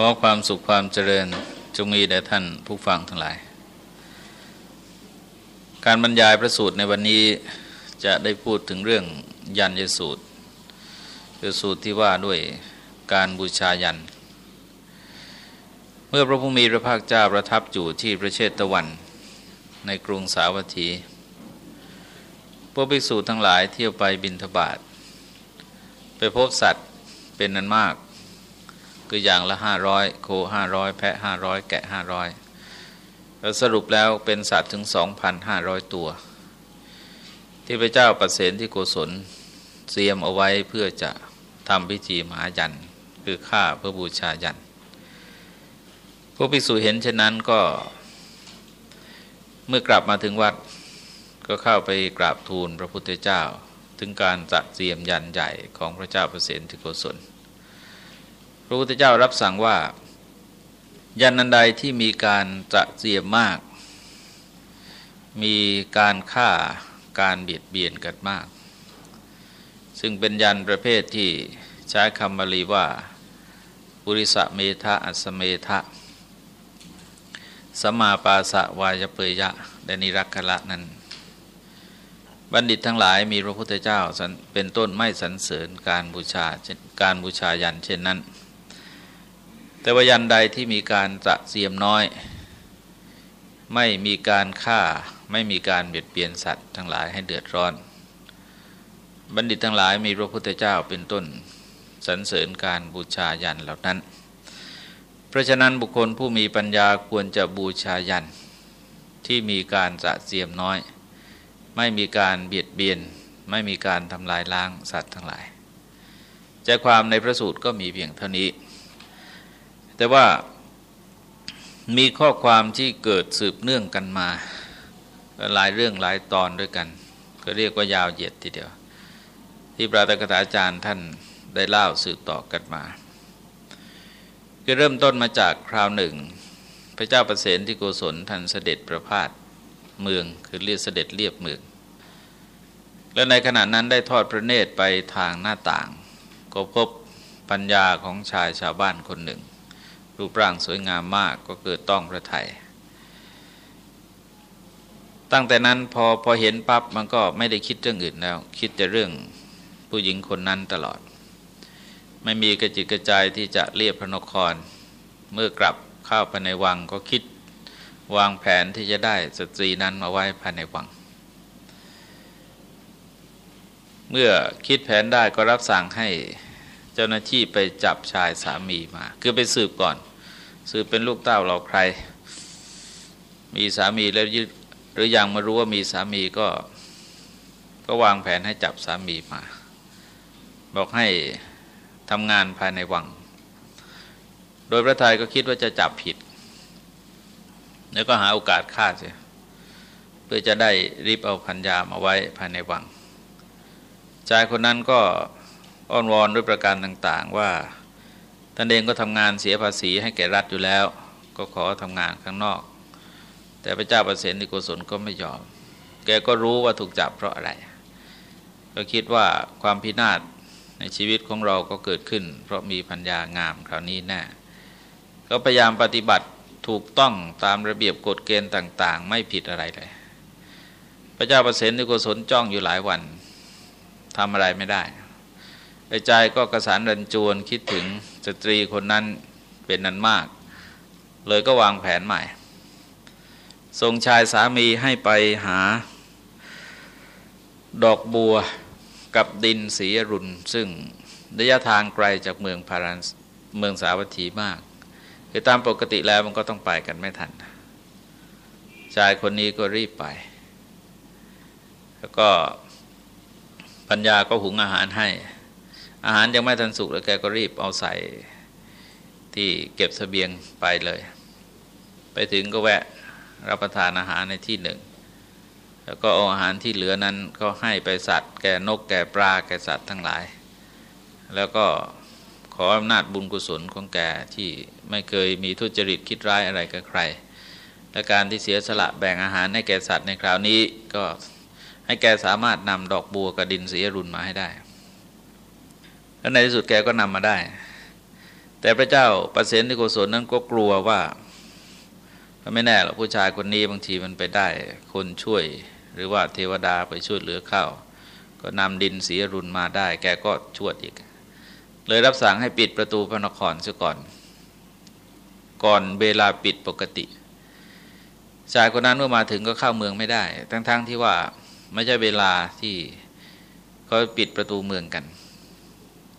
ขอความสุขความเจริญจงมีแด่ท่านผู้ฟังทั้งหลาย การบรรยายพระสูตรในวันนี้จะได้พูดถึงเรื่องยันยสูตรคือสูตรที่ว่าด้วยการบูชายัน เมื่อพระผู้มีพระภาคเจ้าประทับอยู่ที่ประเชตะวันในกรุงสาวัตถี พวกภิกษุทั้งหลายเที่ยวไปบินทบาทไปพบสัตว์เป็นนันมาก คืออย่างละห้าร้อยโคห้าร้อยแพะห้าร้อยแกะห้าร้อยแล้วสรุปแล้วเป็นสัตว์ถึงสองพันห้าร้อยตัว ที่พระเจ้าประเสนที่โกศลเตรียมเอาไว้เพื่อจะทำพิธีมหายันคือฆ่าเพื่อบูชายันพวกภิกษุเห็นเช่นนั้นก็เมื่อกลับมาถึงวัดก็เข้าไปกราบทูลพระพุทธเจ้า ถึงการจัดเตรียมยันใหญ่ของพระเจ้าประเสนที่โกศล พระพุทธเจ้ารับสั่งว่า ยันนันใดที่มีการจะเสียมาก มีการฆ่าการเบียดเบียนกันมาก ซึ่งเป็นยันประเภทที่ใช้คำบาลีว่า ปุริสะเมทะอัสเมทะสมาปาสะวายเปยยะแดนิรักขละนั้น บัณฑิตทั้งหลายมีพระพุทธเจ้าเป็นต้นไม่สรรเสริญการบูชาการบูชายันเช่นนั้น แต่ว่ายันใดที่มีการตะเสียมน้อย ไม่มีการฆ่าไม่มีการเบียดเบียนสัตว์ทั้งหลายให้เดือดร้อน บัณฑิตทั้งหลายมีพระพุทธเจ้าเป็นต้นสรรเสริญการบูชายันเหล่านั้น เพราะฉะนั้นบุคคลผู้มีปัญญาควรจะบูชายันที่มีการจะเสียมน้อย ไม่มีการเบียดเบียน ไม่มีการทำลายล้างสัตว์ทั้งหลายใจความในพระสูตรก็มีเพียงเท่านี้ แต่ว่ามีข้อความที่เกิดสืบเนื่องกันมา หลายเรื่องหลายตอนด้วยกัน ก็เรียกว่ายาวเหยียดทีเดียว ที่พระตกถาจารย์ท่านได้เล่าสืบต่อกันมาคือเริ่มต้นมาจากคราวหนึ่ง พระเจ้าประเสนที่โกศลท่านเสด็จประพาสเมืองคือเรียกเสด็จเรียบเมือง และในขณะนั้นได้ทอดพระเนตรไปทางหน้าต่าง ก็พบปัญญาของชายชาวบ้านคนหนึ่ง รูปร่างสวยงามมากก็เกิดต้องพระไทย ตั้งแต่นั้นพอพอเห็นปั๊บมันก็ไม่ได้คิดเรื่องอื่นแล้ว คิดแต่เรื่องผู้หญิงคนนั้นตลอด ไม่มีกระจิตกระใจที่จะเรียบพระนคร เมื่อกลับเข้าภายในวังก็คิดวางแผนที่จะได้สตรีนั้นมาไว้ภายในวัง เมื่อคิดแผนได้ก็รับสั่งให้เจ้าหน้าที่ไปจับชายสามีมา คือไปสืบก่อน สืบเป็นลูกเต้าเราใคร มีสามีแล้วหรือยังมารู้ว่ามีสามีก็ก็วางแผนให้จับสามีมา บอกให้ทำงานภายในวัง โดยพระไทยก็คิดว่าจะจับผิด แล้วก็หาโอกาสฆ่าเสียเพื่อจะได้รีบเอาพัญญามาไว้ภายในวังชายคนนั้นก็อ้อนวอนด้วยประการต่าง ๆว่า ตนเองก็ทำงานเสียภาษีให้แก่รัฐอยู่แล้ว ก็ขอทำงานข้างนอก แต่พระเจ้าประเสนิโกศลก็ไม่ยอม แกก็รู้ว่าถูกจับเพราะอะไร ก็คิดว่าความพินาศในชีวิตของเราก็เกิดขึ้น เพราะมีพัญญางามคราวนี้แน่ก็พยายามปฏิบัติถูกต้องตามระเบียบกฎเกณฑ์ต่าง ๆ ไม่ผิดอะไรเลย พระเจ้าประเสนิโกศลจ้องอยู่หลายวันทำอะไรไม่ได้ ใจก็กระสานรันจวนคิดถึงสตรีคนนั้นเป็นนั้นมาก เลยก็วางแผนใหม่ส่งชายสามีให้ไปหา ดอกบัวกับดินสีรุนซึ่งระยะทางไกลจากเมืองพารันเมืองสาวัตถีมาก คือตามปกติแล้วมันก็ต้องไปกันไม่ทัน ชายคนนี้ก็รีบไป แล้วก็ปัญญาก็หุงอาหารให้ อาหารยังไม่ทันสุกแล้วแกก็รีบเอาใส่ที่เก็บสเสบียงไปเลย ไปถึงก็แวะรับประทานอาหารในที่หนึ่ง แล้วก็เอาอาหารที่เหลือนั้นก็ให้ไปสัตว์ แก่นกแก่ปลาแก่สัตว์ทั้งหลาย แล้วก็ขออำนาจบุญกุศลของแกที่ไม่เคยมีทุจริตคิดร้ายอะไรกับใคร และการที่เสียสละแบ่งอาหารให้แก่สัตว์ในคราวนี้ก็ให้แกสามารถนำดอกบัวกระดินสียรุนมาให้ได้ แล้วในที่สุดแกก็นำมาได้ แต่พระเจ้าประเสนที่โกศลนั้นก็กลัวว่าไม่แน่หรอกผู้ชายคนนี้บางทีมันไปได้คนช่วย หรือว่าเทวดาไปช่วยเหลือเข้า ก็นำดินสีรุนมาได้ แกก็ชวดอีก เลยรับสั่งให้ปิดประตูพระนครซะก่อน ก่อนเวลาปิดปกติชายคนนั้นเมื่อมาถึงก็เข้าเมืองไม่ได้ ทั้งๆทที่ว่าไม่ใช่เวลาที่เขาปิดประตูเมืองกัน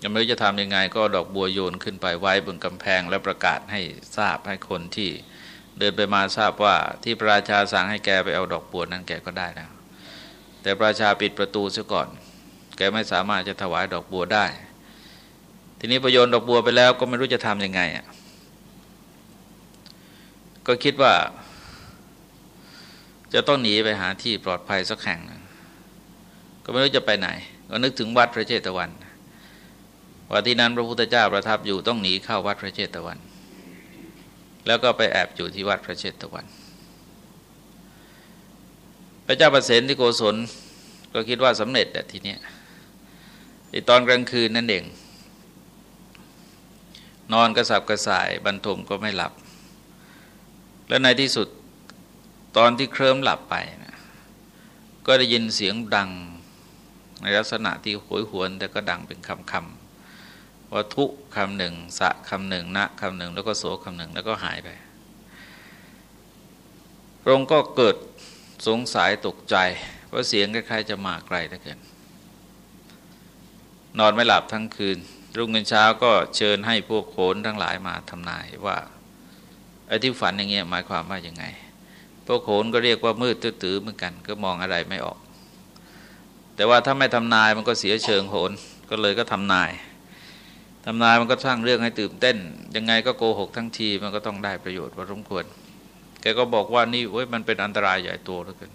ยังไม่รู้จะทำยังไงก็ดอกบัวโยนขึ้นไปไว้บนกำแพงแล้วประกาศให้ทราบให้คนที่เดินไปมาทราบว่าที่พระราชาสั่งให้แกไปเอาดอกบัวนั้นแกก็ได้แล้วแต่พระราชาปิดประตูซะก่อน แกไม่สามารถจะถวายดอกบัวได้ ทีนี้ประโยชน์ดอกบัวไปแล้วก็ไม่รู้จะทำยังไงอะก็คิดว่า จะต้องหนีไปหาที่ปลอดภัยสักแห่งก็ไม่รู้จะไปไหน ก็นึกถึงวัดพระเจตวัน ว่าที่นั้นพระพุทธเจ้าประทับอยู่ต้องหนีเข้าวัดพระเจตวัน แล้วก็ไปแอบอยู่ที่วัดพระเจตวัน พระเจ้าประเสนที่โกศลก็คิดว่าสำเร็จแต่ทีเนี้ตอนกลางคืนนั่นเอง นอนกระสับกระส่ายบรรทมก็ไม่หลับ แล้วในที่สุดตอนที่เคลิ้มหลับไปนะก็ได้ยินเสียงดังในลักษณะที่หยหวนแต่ก็ดังเป็นคำคำ ว่าทุคำหนึ่งสะคำหนึ่งนะคำหนึ่งแล้วก็โสคำหนึ่งแล้วก็หายไปพระองค์ก็เกิดสงสัยตกใจเพราะเสียงคล้ายๆจะมาไกลเหลือเกินนอนไม่หลับทั้งคืน รุ่งเช้าก็เชิญให้พวกโขนทั้งหลายมาทำนายว่าไอ้ที่ฝันอย่างเงี้ยหมายความว่ายังไง พวกโขนก็เรียกว่ามืดตื้อๆเหมือนกัน ก็มองอะไรไม่ออก แต่ว่าถ้าไม่ทำนายมันก็เสียเชิงโหนก็เลยก็ทำนาย ทำนายมันก็สร้างเรื่องให้ตื่นเต้น ยังไงก็โกหกทั้งทีมันก็ต้องได้ประโยชน์พอสมควรแกก็บอกว่านี่เว้ยมันเป็นอันตรายใหญ่โตเหลือเกิน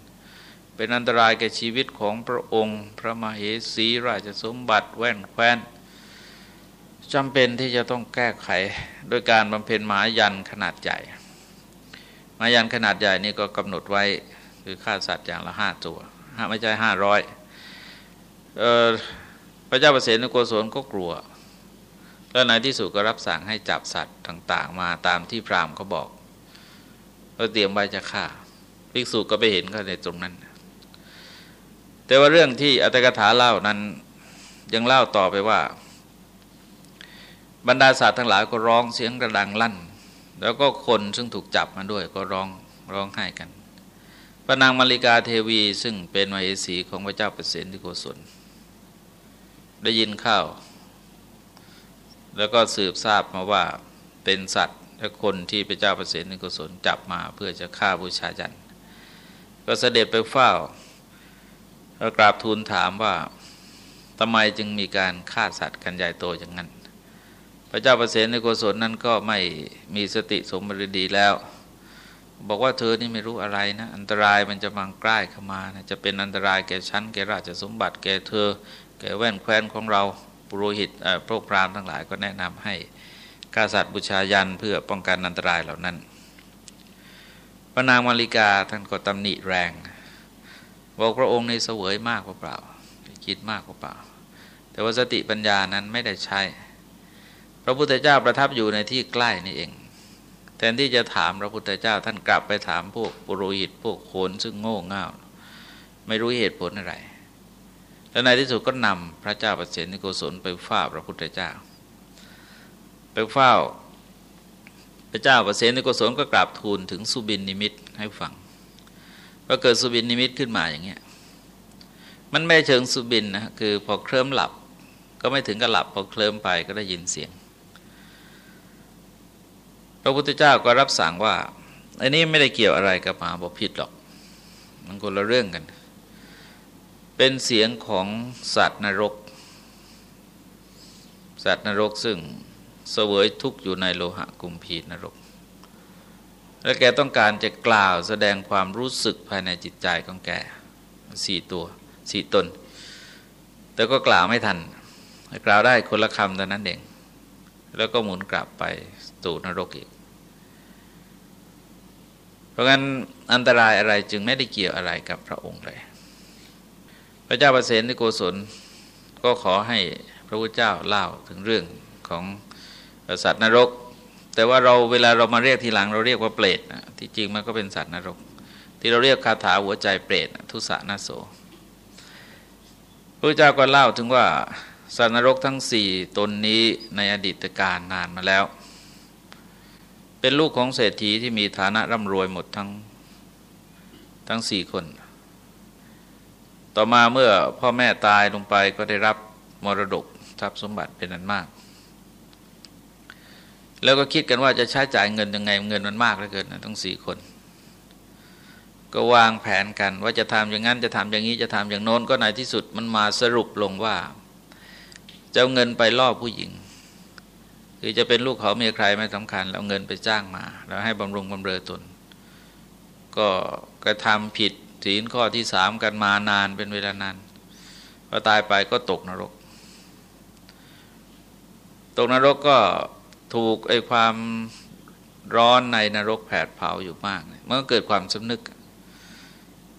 เป็นอันตรายแก่ชีวิตของพระองค์ พระมเหสีราชสมบัติแว่นแคว้นจำเป็นที่จะต้องแก้ไขโดยการบำเพ็ญหมายันขนาดใหญ่หมายันขนาดใหญ่นี่ก็กำหนดไว้คือฆ่าสัตว์อย่างละห้าตัวไม่ใช่ห้าร้อยพระเจ้าประเสนโกศลก็กลัว แล้วในที่สุดก็รับสั่งให้จับสัตว์ต่าง ๆ มาตามที่พราหมณ์เขาบอก ก็เตรียมไว้จะฆ่าภิกษุก็ไปเห็นเขาในตรงนั้น แต่ว่าเรื่องที่อัตถกถาเล่านั้นยังเล่าต่อไปว่า บรรดาสัตว์ทั้งหลายก็ร้องเสียงกระดังลั่น แล้วก็คนซึ่งถูกจับมาด้วยก็ร้องร้องไห้กันพระนางมาริกาเทวีซึ่งเป็นมเหสีของพระเจ้าเปรตที่โกศลได้ยินข้าว แล้วก็สืบทราบมาว่าเป็นสัตว์และคนที่พระเจ้าประเสริฐนิโกศลจับมาเพื่อจะฆ่าบูชายัน ก็เสด็จไปเฝ้าแล้วกราบทูลถามว่าทำไมจึงมีการฆ่าสัตว์กันใหญ่โตอย่างนั้น พระเจ้าประเสริฐนิโกศลนั้นก็ไม่มีสติสมบรณ์ดีแล้ว บอกว่าเธอนี่ไม่รู้อะไรนะอันตรายมันจะมังใกล้เข้ามานะจะเป็นอันตรายแก่ฉันแก่ราชสมบัติแก่เธอ แก่แว่นแคว้นของเรา ปุโรหิตพวกพราหมณ์ทั้งหลายก็แนะนำให้กาสัตว์บูชายันเพื่อป้องกันอันตรายเหล่านั้น พระนางมาริกาท่านก็ตำหนิแรงบอกพระองค์ในเสวยมากกว่าเปล่า คิดมากกว่าเปล่า แต่ว่าสติปัญญานั้นไม่ได้ใช้ พระพุทธเจ้าประทับอยู่ในที่ใกล้นี่เอง แทนที่จะถามพระพุทธเจ้าท่านกลับไปถามพวกปุโรหิตพวกโขนซึ่งโง่เง่า ไม่รู้เหตุผลอะไร แล้วในที่สุดก็นำพระเจ้าประเสนิโกศลไปฝ้าพระพุทธเจ้า ไปเฝ้า พระเจ้าประเสนิโกศลก็กราบทูลถึงสุบินนิมิตให้ฟังว่าเกิดสุบินนิมิตขึ้นมาอย่างเงี้ยมันไม่เชิงสุบินนะคือพอเคลิ้มหลับ ก็ไม่ถึงกับหลับพอเคลิ้มไปก็ได้ยินเสียง พระพุทธเจ้าก็รับสั่งว่าอันนี้ไม่ได้เกี่ยวอะไรกับมหาบพิษหรอกมันคนละเรื่องกัน เป็นเสียงของสัตว์นรก สัตว์นรกซึ่งเสวยทุกข์อยู่ในโลหะกุมพีนรก และแกต้องการจะกล่าวแสดงความรู้สึกภายในจิตใจของแกสี่ตัวสี่ตน แต่ก็กล่าวไม่ทัน กล่าวได้คนละคำแต่นั้นเอง แล้วก็หมุนกลับไปสู่นรกอีก เพราะงั้นอันตรายอะไรจึงไม่ได้เกี่ยวอะไรกับพระองค์เลย พระเจ้าประเสนิโกศลก็ขอให้พระพุทธเจ้าเล่าถึงเรื่องของสัตว์นรก แต่ว่าเราเวลาเรามาเรียกทีหลังเราเรียกว่าเปรตนะที่จริงมันก็เป็นสัตว์นรก ที่เราเรียกคาถาหัวใจเปรตทุสานาโสพระเจ้าก็เล่าถึงว่าสัตว์นรกทั้งสี่ตนนี้ในอดีตการนานมาแล้ว เป็นลูกของเศรษฐีที่มีฐานะร่ำรวยหมดทั้งทั้งสี่คน ต่อมาเมื่อพ่อแม่ตายลงไปก็ได้รับมรดกทรัพย์สมบัติเป็นอันมาก แล้วก็คิดกันว่าจะใช้จ่ายเงินยังไงเงินมันมากเหลือเกินนะทั้งสี่คน ก็วางแผนกันว่าจะทำอย่างนั้นจะทำอย่างนี้จะทำอย่างโน้นก็ในที่สุดมันมาสรุปลงว่าจะเอาเงินไปล่อผู้หญิง คือจะเป็นลูกเขาเมียใครไม่สำคัญแล้วเงินไปจ้างมา แล้วให้บำรุงบำเรอตน ก็กระทำผิด ศีลข้อที่สามกันมานานเป็นเวลานานพอตายไปก็ตกนรก ตกนรกก็ถูกไอ้ความร้อนในนรกแผดเผาอยู่มากมันก็เกิดความสำนึก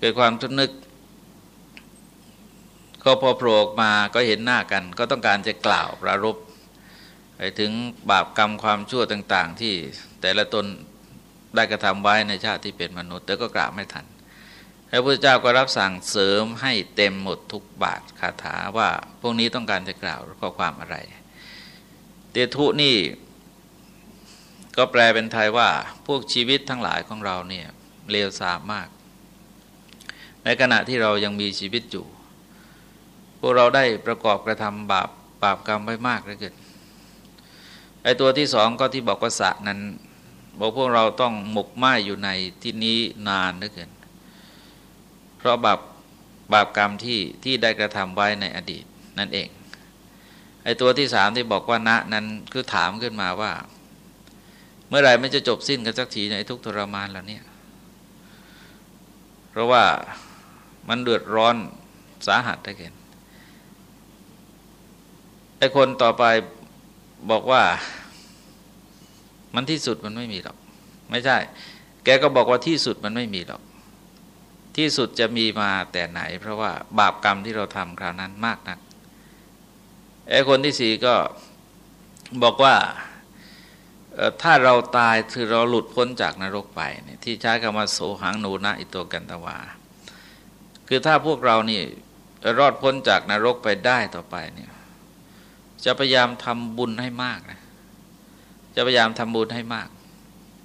เกิดความสำนึกก็พอโผล่ออกมาก็เห็นหน้ากัน ก็ต้องการจะกล่าวประรบไปถึงบาปกรรมความชั่วต่าง ๆ ที่แต่ละตนได้กระทำไว้ในชาติที่เป็นมนุษย์ แต่ก็กล่าวไม่ทัน ระพุทธเจ้าก็รับสั่งเสริมให้เต็มหมดทุกบาทคาถาว่าพวกนี้ต้องการจะกล่าวข้อความอะไร เตทุนี่ก็แปลเป็นไทยว่าพวกชีวิตทั้งหลายของเราเนี่ยเลวทรามมาก ในขณะที่เรายังมีชีวิตอยู่ พวกเราได้ประกอบกระทำบาปบาปกรรมไว้มากเหลือเกินไอตัวที่สองก็ที่บอกว่าสะนั้น บอกพวกเราต้องหมกไหมอยู่ในที่นี้นานเหลือเกิน ราะบาปบาปกรรมที่ที่ได้กระทำไว้ในอดีตนั่นเองไอ้ตัวที่สามที่บอกว่าณนั้นคือถามขึ้นมาว่า เมื่อไรไม่จะจบสิ้นกันสักทีในทุกทรมานแล้วเนี่ยเพราะว่ามันเดือดร้อนสาหัสได้เกินไอ้คนต่อไปบอกว่า มันที่สุดมันไม่มีหรอก ไม่ใช่ แกก็บอกว่าที่สุดมันไม่มีหรอก ที่สุดจะมีมาแต่ไหน เพราะว่าบาปกรรมที่เราทำคราวนั้นมากนักไอ้คนที่สี่ก็บอกว่าถ้าเราตายคือเราหลุดพ้นจากนรกไปเนี่ยที่ใช้คำว่าโสหังโนนะอิโตกันตวา คือถ้าพวกเรานี่รอดพ้นจากนรกไปได้ต่อไปเนี่ยจะพยายามทำบุญให้มากนะจะพยายามทำบุญให้มาก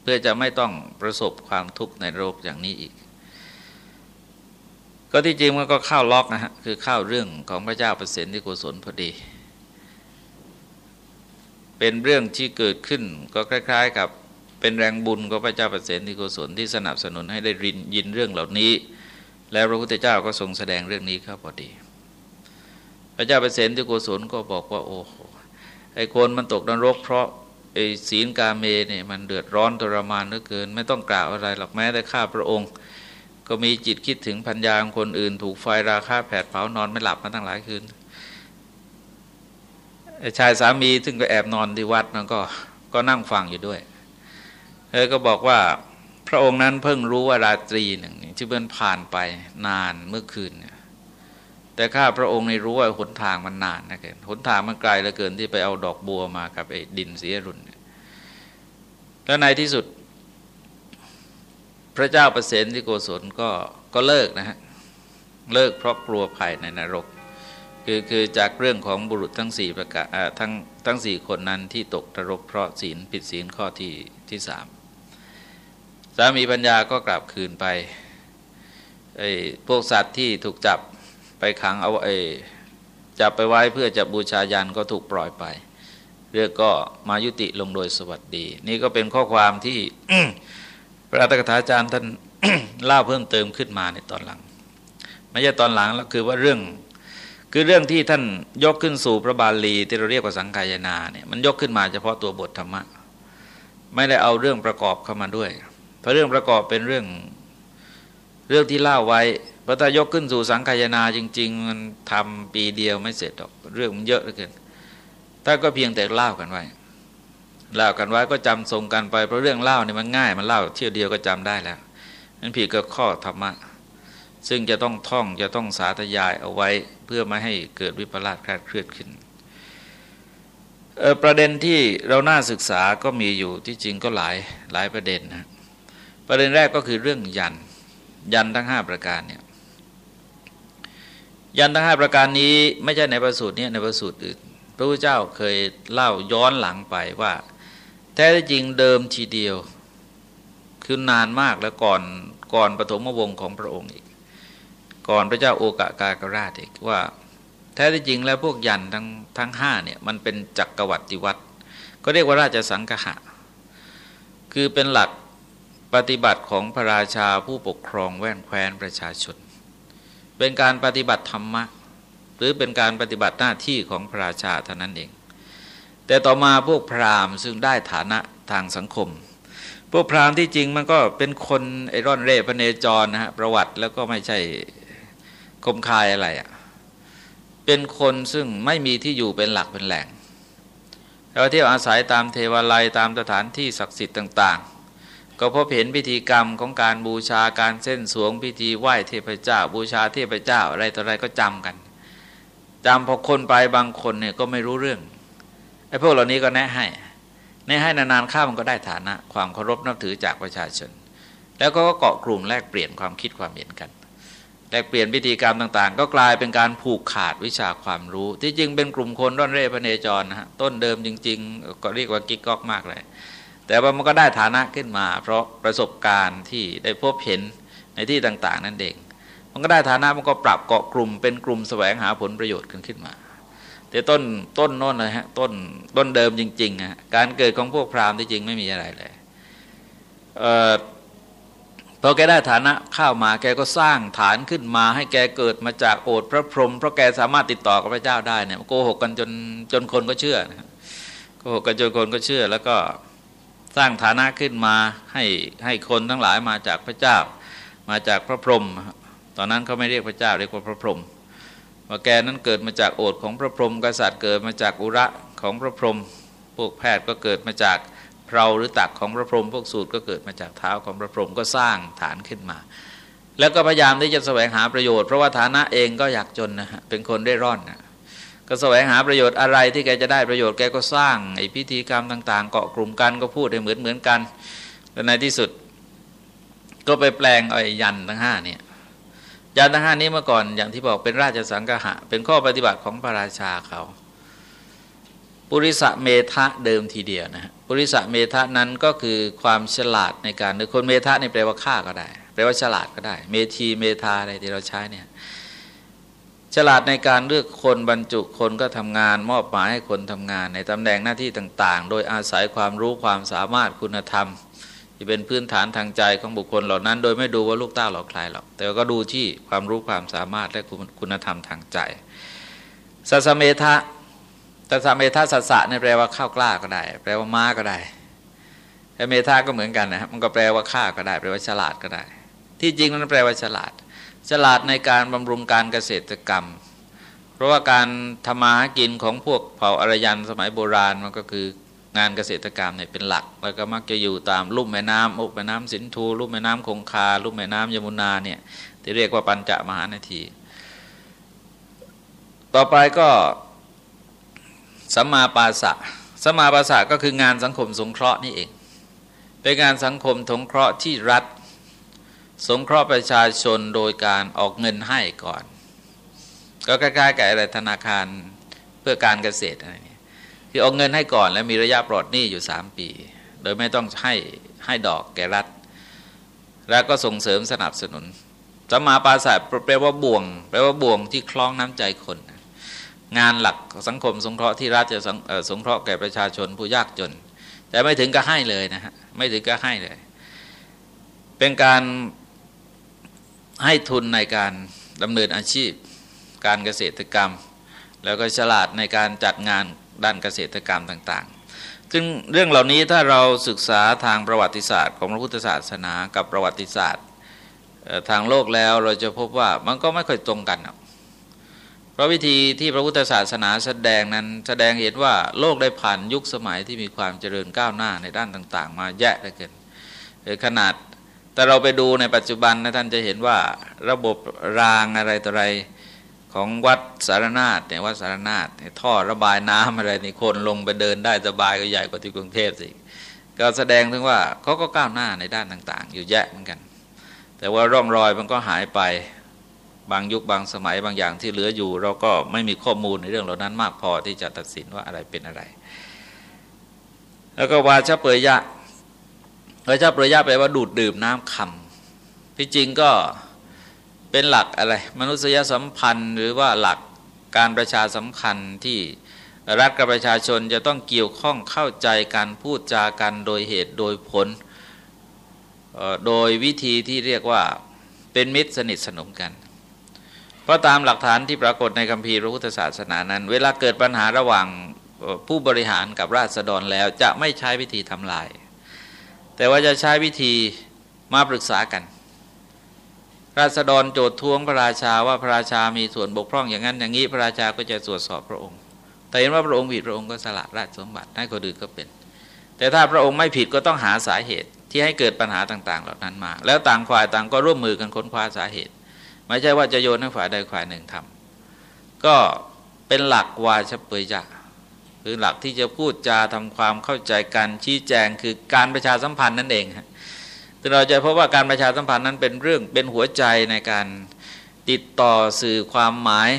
เพื่อจะไม่ต้องประสบความทุกข์ในโรคอย่างนี้อีก ก็ที่จริงมันก็เข้าล็อกนะฮะคือเข้าเรื่องของพระเจ้าเปรตที่กุศลพอดี เป็นเรื่องที่เกิดขึ้นก็คล้าย ๆ กับเป็นแรงบุญของพระเจ้าเปรตที่กุศลที่สนับสนุนให้ได้รินยินเรื่องเหล่านี้ แล้วพระพุทธเจ้าก็ทรงแสดงเรื่องนี้เข้าพอดี พระเจ้าเปรตที่โกศลก็บอกว่าโอ้โหไอ้คนมันตกนรกเพราะไอ้ศีลกาเมเนี่ยมันเดือดร้อนทรมานเหลือเกิน ไม่ต้องกล่าวอะไรหรอกแม้แต่ข้าพระองค์ ก็มีจิตคิดถึงพัญญาของคนอื่น ถูกไฟราคาแผดเผานอนไม่หลับมาตั้งหลายคืนชายสามีซึ่งก็แอบนอนที่วัดนั่นก็ก็นั่งฟังอยู่ด้วยเธอก็บอกว่าพระองค์นั้นเพิ่งรู้ว่าราตรีหนึ่งที่เพิ่อนผ่านไปนานเมื่อคืนเนี่ยแต่ข้าพระองค์ในรู้ว่าหนทางมันนานนะเกินหนทางมันไกลเหลือเกินที่ไปเอาดอกบัวมากับไอ้ดินเสียรุนแล้วในที่สุด พระเจ้าประเสนที่โกศลก็ก็เลิกนะฮะเลิกเพราะกลัวภัยในนรก คือคือจากเรื่องของบุรุษทั้งสี่ประกาศทั้งทั้งสี่คนนั้นที่ตกนรกเพราะศีลผิดศีลข้อที่ที่สามสามีปัญญาก็กลับคืนไปไอ้พวกสัตว์ที่ถูกจับไปขังเอาไอ้จับไปไว้เพื่อจะบูชายันก็ถูกปล่อยไป เรื่องก็มายุติลงโดยสวัสดี นี่ก็เป็นข้อความที่ พระอัตถกถาจารย์ท่านเล่าเพิ่มเติมขึ้นมาในตอนหลัง ไม่ใช่ตอนหลังแล้วคือว่าเรื่อง คือเรื่องที่ท่านยกขึ้นสู่พระบาลีที่เราเรียกว่าสังกายนาเนี่ยมันยกขึ้นมาเฉพาะตัวบทธรรมะ ไม่ได้เอาเรื่องประกอบเข้ามาด้วย เพราะเรื่องประกอบเป็นเรื่องเรื่องที่เล่าไว้พระถ้ายกขึ้นสู่สังขยนาจริง ๆ มันทำปีเดียวไม่เสร็จหรอกเรื่องมันเยอะเหลือเกินถ้าก็เพียงแต่เล่ากันไว้ เล่ากันไว้ก็จำทรงกันไปเพราะเรื่องเล่าเนี่ยมันง่ายมันเล่าเที่ยวเดียวก็จำได้แล้วนั่นผิดกับข้อธรรมะ ซึ่งจะต้องท่องจะต้องสาธยายเอาไว้เพื่อไม่ให้เกิดวิปลาสคลาดเคลื่อนขึ้นประเด็นที่เราน่าศึกษาก็มีอยู่ที่จริงก็หลายหลายประเด็นนะประเด็นแรกก็คือเรื่องยันยันทั้งห้าประการเนี่ยยันทั้งห้าประการนี้ไม่ใช่ในประสูตรนี้ในประสูตรอื่นพระพุทธเจ้าเคยเล่าย้อนหลังไปว่า ท้จริงเดิมทีเดียว คือนานมากแล้วก่อนก่อนปฐมวงศ์ของพระองค์อีก ก่อนพระเจ้าโอกากากราชอีกว่า แท้จริงแล้วพวกยันทั้งทั้งห้าเนี่ยมันเป็นจักรวรรดิวัตรก็เรียกว่าราชสังหะคือเป็นหลักปฏิบัติของพระราชาผู้ปกครองแว่นแคว้นประชาชน เป็นการปฏิบัติธรรมะ หรือเป็นการปฏิบัติหน้าที่ของพระราชาเท่านั้นเอง แต่ต่อมาพวกพราหมณ์ซึ่งได้ฐานะทางสังคม พวกพราหมณ์ที่จริงมันก็เป็นคนไอร่อนเร่พเนจรนะฮะประวัติแล้วก็ไม่ใช่คมคายอะไรอะ่ะเป็นคนซึ่งไม่มีที่อยู่เป็นหลักเป็นแหล่งเราเที่ยวอาศัยตามเทวาลัยตามสถานที่ศักดิ์สิทธิ์ต่าง ๆ ก็พบเห็นพิธีกรรมของการบูชาการเส้นสวงพิธีไหว้เทพเจ้า บูชาเทพเจ้าอะไรต่ออะไรก็จำกันจำพอคนไปบางคนเนี่ยก็ไม่รู้เรื่อง ไอ้พวกเหล่านี้ก็แนะให้แนะให้นานๆข้ามันก็ได้ฐานะ ความเคารพนับถือจากประชาชน แล้วก็เกาะกลุ่มแลกเปลี่ยนความคิดความเห็นกันแลกเปลี่ยนพิธีกรรมต่างๆ ก็กลายเป็นการผูกขาดวิชาความรู้ ที่จริงเป็นกลุ่มคนร่อนเร่พเนจรนะฮะต้นเดิมจริง ๆ ก็เรียกว่ากิ๊กก๊อกมากเลย แต่ว่ามันก็ได้ฐานะขึ้นมา เพราะประสบการณ์ที่ได้พบเห็นในที่ต่างๆ นั่นเอง มันก็ได้ฐานะมันก็ปรับเกาะกลุ่มเป็นกลุ่มแสวงหาผลประโยชน์กันขึ้นมา แต่ต้นต้นโน้นเลยฮะต้นต้นเดิมจริงๆฮะการเกิดของพวกพราหมณ์ที่จริงไม่มีอะไรเลยเออพอแกได้ฐานะเข้ามาแกก็สร้างฐานขึ้นมา ให้แกเกิดมาจากโอษพระพรหมเพราะแกสามารถติดต่อกับพระเจ้าได้เนี่ยโกหกกันจนจนคนก็เชื่อนะโกหกกันจนคนก็เชื่อ แล้วก็สร้างฐานะขึ้นมาให้ให้คนทั้งหลายมาจากพระเจ้า มาจากพระพรหมตอนนั้นเขาไม่เรียกพระเจ้าเรียกว่าพระพรหม ว่าแกนั้นเกิดมาจากโอทของพระพรหมกษัตริย์เกิดมาจากอุระของพระพรหมพวกแพทย์ก็เกิดมาจากเพราหรือตักของพระพรหมพวกสูตรก็เกิดมาจากเท้าของพระพรหมก็สร้างฐานขึ้นมา แล้วก็พยายามที่จะแสวงหาประโยชน์เพราะว่าฐานะเองก็อยากจนนะฮะเป็นคนได้ร่อนนะก็แสวงหาประโยชน์อะไรที่แกจะได้ประโยชน์แกก็สร้างไอ้พิธีกรรมต่าง ๆ เกาะกลุ่มกันก็พูดให้เหมือนเหมือนกันแล้วในที่สุด ก็ไปแปลงไอ้ยันทั้งห้าเนี่ย ยันทห้านี้เมื่อก่อนอย่างที่บอกเป็นราชสังหะ เป็นข้อปฏิบัติของพระราชาเขา ปุริสะเมทะเดิมทีเดียวนะฮะปุริสะเมทะนั้นก็คือความฉลาดในการหรือคนเมทะนี่แปลว่าฆ่าก็ได้ แปลว่าฉลาดก็ได้ เมทีเมทาอะไรที่เราใช้เนี่ยฉลาดในการเลือกคนบรรจุคนก็ทำงาน มอบหมายให้คนทำงานในตำแหน่งหน้าที่ต่าง ๆ โดยอาศัยความรู้ความสามารถคุณธรรม ที่เป็นพื้นฐานทางใจของบุคคลเหล่านั้น โดยไม่ดูว่าลูกเต้าหรอกใครหรอก แต่ก็ดูที่ความรู้ความสามารถและคุณธรรมทางใจสัสเมทะสัสเมทะสัสสะนี่ยแปลว่าข้าวกล้าก็ได้ แปลว่าม้าก็ได้แต่เมทาก็เหมือนกันนะครับมันก็แปลว่าข้าก็ได้ แปลว่าฉลาดก็ได้ ที่จริงมันแปลว่าฉลาด ฉลาดในการบำรุงการเกษตรกรรม เพราะว่าการทำมาหากินของพวกเผ่าอารยันสมัยโบราณมันก็คือ งานเกษตรกรรมเนี่ยเป็นหลัก แล้วก็มักจะอยู่ตามลุ่มแม่น้ำอุแม่น้ำสินธุลุ่มแม่น้ำคงคาลุ่มแม่น้ำยมุนาเนี่ยที่เรียกว่าปัญจมหานาที ต่อไปก็สัมมาปาสะสัมมาปาสะก็คืองานสังคมสงเคราะห์นี่เอง เป็นงานสังคมสงเคราะห์ที่รัฐ สงเคราะห์ประชาชนโดยการออกเงินให้ก่อน ก็ใกล้ๆกับอะไรธนาคารเพื่อการเกษตรอะไรนี่ คือออกเงินให้ก่อนแล้วมีระยะปลอดหนี้อยู่สามปี โดยไม่ต้องให้ให้ดอกแก่รัฐ แล้วก็ส่งเสริมสนับสนุนสมาปาสาแปลว่าบ่วง แปลว่าบ่วงที่คล้องน้ำใจคน งานหลักสังคมสงเคราะห์ที่รัฐจะสงเคราะห์แก่ประชาชนผู้ยากจน แต่ไม่ถึงก็ให้เลยนะฮะไม่ถึงก็ให้เลย เป็นการให้ทุนในการดำเนินอาชีพ การเกษตรกรรม แล้วก็ฉลาดในการจัดงาน ด้านเกษตรกรรมต่างๆ ซึ่งเรื่องเหล่านี้ถ้าเราศึกษาทางประวัติศาสตร์ ของพระพุทธศาสนากับประวัติศาสตร์ทางโลกแล้วเราจะพบว่ามันก็ไม่ค่อยตรงกันเพราะวิธีที่พระพุทธศาสนาแสดงนั้นแสดงเห็นว่าโลกได้ผ่านยุคสมัยที่มีความเจริญก้าวหน้าในด้านต่าง ๆ มาแยะเหลือเกินขนาดแต่เราไปดูในปัจจุบันนะท่านจะเห็นว่าระบบรางอะไรต่ออะไร ของวัดสารนาฏเนี่ยวัดสารนาฏท่อระบายน้ำอะไรนี่คนลงไปเดินได้สบายก็ใหญ่กว่าที่กรุงเทพสิก็แสดงถึงว่าเขาก็ก้าวหน้าในด้านต่าง ๆ อยู่แยะเหมือนกัน แต่ว่าร่องรอยมันก็หายไปบางยุคบางสมัยบางอย่างที่เหลืออยู่ เราก็ไม่มีข้อมูลในเรื่องเหล่านั้นมากพอที่จะตัดสินว่าอะไรเป็นอะไร แล้วก็วาชเปยยะวาชเปยยะแปลว่าดูดดื่มน้ำคำที่จริงก็ เป็นหลักอะไร มนุษยสัมพันธ์ หรือว่าหลักการประชาสัมพันธ์ที่รัฐกับประชาชนจะต้องเกี่ยวข้องเข้าใจการพูดจากันโดยเหตุโดยผล โดยวิธีที่เรียกว่าเป็นมิตรสนิทสนมกัน เพราะตามหลักฐานที่ปรากฏในคัมภีร์พระพุทธศาสนานั้น เวลาเกิดปัญหาระหว่างผู้บริหารกับราษฎรแล้วจะไม่ใช้วิธีทำลาย แต่ว่าจะใช้วิธีมาปรึกษากัน ราษฎรโจทย์ทวงพระราชาว่าพระราชามีส่วนบกพร่องอย่างนั้นอย่างนี้พระราชาก็จะตรวจสอบพระองค์ แต่เห็นว่าพระองค์ผิดพระองค์ก็สละราชสมบัติให้คนอื่นก็เป็น แต่ถ้าพระองค์ไม่ผิดก็ต้องหาสาเหตุที่ให้เกิดปัญหาต่าง ๆ เหล่านั้นมา แล้วต่างฝ่ายต่างก็ร่วมมือกันค้นคว้าสาเหตุ ไม่ใช่ว่าจะโยนให้ฝ่ายใดฝ่ายหนึ่งทำก็เป็นหลักวาชเปยยะคือหลักที่จะพูดจาทำความเข้าใจกันชี้แจงคือการประชาสัมพันธ์นั่นเอง ฮะแต่เราจะพบว่าการประชาสัมพันธ์นั้นเป็นเรื่องเป็นหัวใจในการติดต่อสื่อความหมาย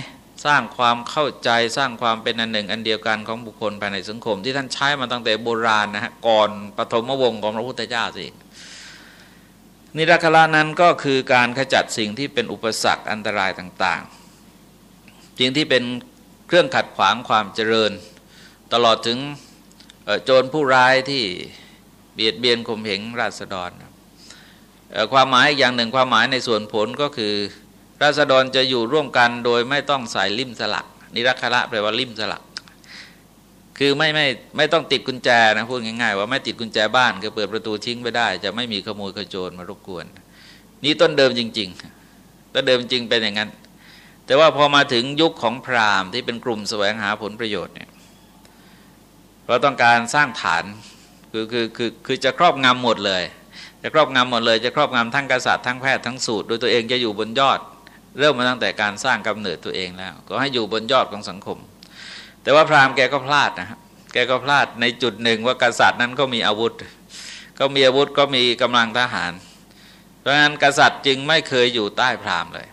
สร้างความเข้าใจสร้างความเป็นอันหนึ่ง อันเดียวกันของบุคคลภายในสังคม ที่ท่านใช้มาตั้งแต่โบราณนะฮะก่อนปฐมวงศ์ของพระพุทธเจ้าสินิรักละนั้นก็คือการขจัดสิ่งที่เป็นอุปสรรคอันตรายต่างๆสิ่งที่เป็นเครื่องขัดขวางความเจริญ ตลอดถึงโจรผู้ร้ายที่เบียดเบียนข่มเหงราษฎร ความหมายอย่างหนึ่งความหมายในส่วนผลก็คือ ราษฎรจะอยู่ร่วมกันโดยไม่ต้องใส่ลิ่มสลัก นิรักละแปลว่าลิ่มสลัก คือไม่ไม่ไม่ต้องติดกุญแจนะพูดง่ายๆ ว่าไม่ติดกุญแจบ้านก็เปิดประตูทิ้งไปได้ จะไม่มีขโมยขโจรมารบกวน นี่ต้นเดิมจริงๆต้นเดิมจริงเป็นอย่างนั้น แต่ว่าพอมาถึงยุคของพราหมณ์ที่เป็นกลุ่มแสวงหาผลประโยชน์เนี่ยเราต้องการสร้างฐานคือคือคือคือจะครอบงำหมดเลย จะครอบงำหมดเลยจะครอบงำทั้งกษัตริย์ทั้งแพทย์ทั้งสูตรโดยตัวเองจะอยู่บนยอด เริ่มมาตั้งแต่การสร้างกำเนิดตัวเองแล้ว ก็ให้อยู่บนยอดของสังคม แต่ว่าพราหมณ์แกก็พลาดนะครแกก็พลาดในจุดหนึ่งว่ากษัตริย์นั้นก็มีอาวุธ ก็มีอาวุธก็มีกำลังทหาร เพราะฉะนั้นกษัตริย์จึงไม่เคยอยู่ใต้พราหมณ์เลย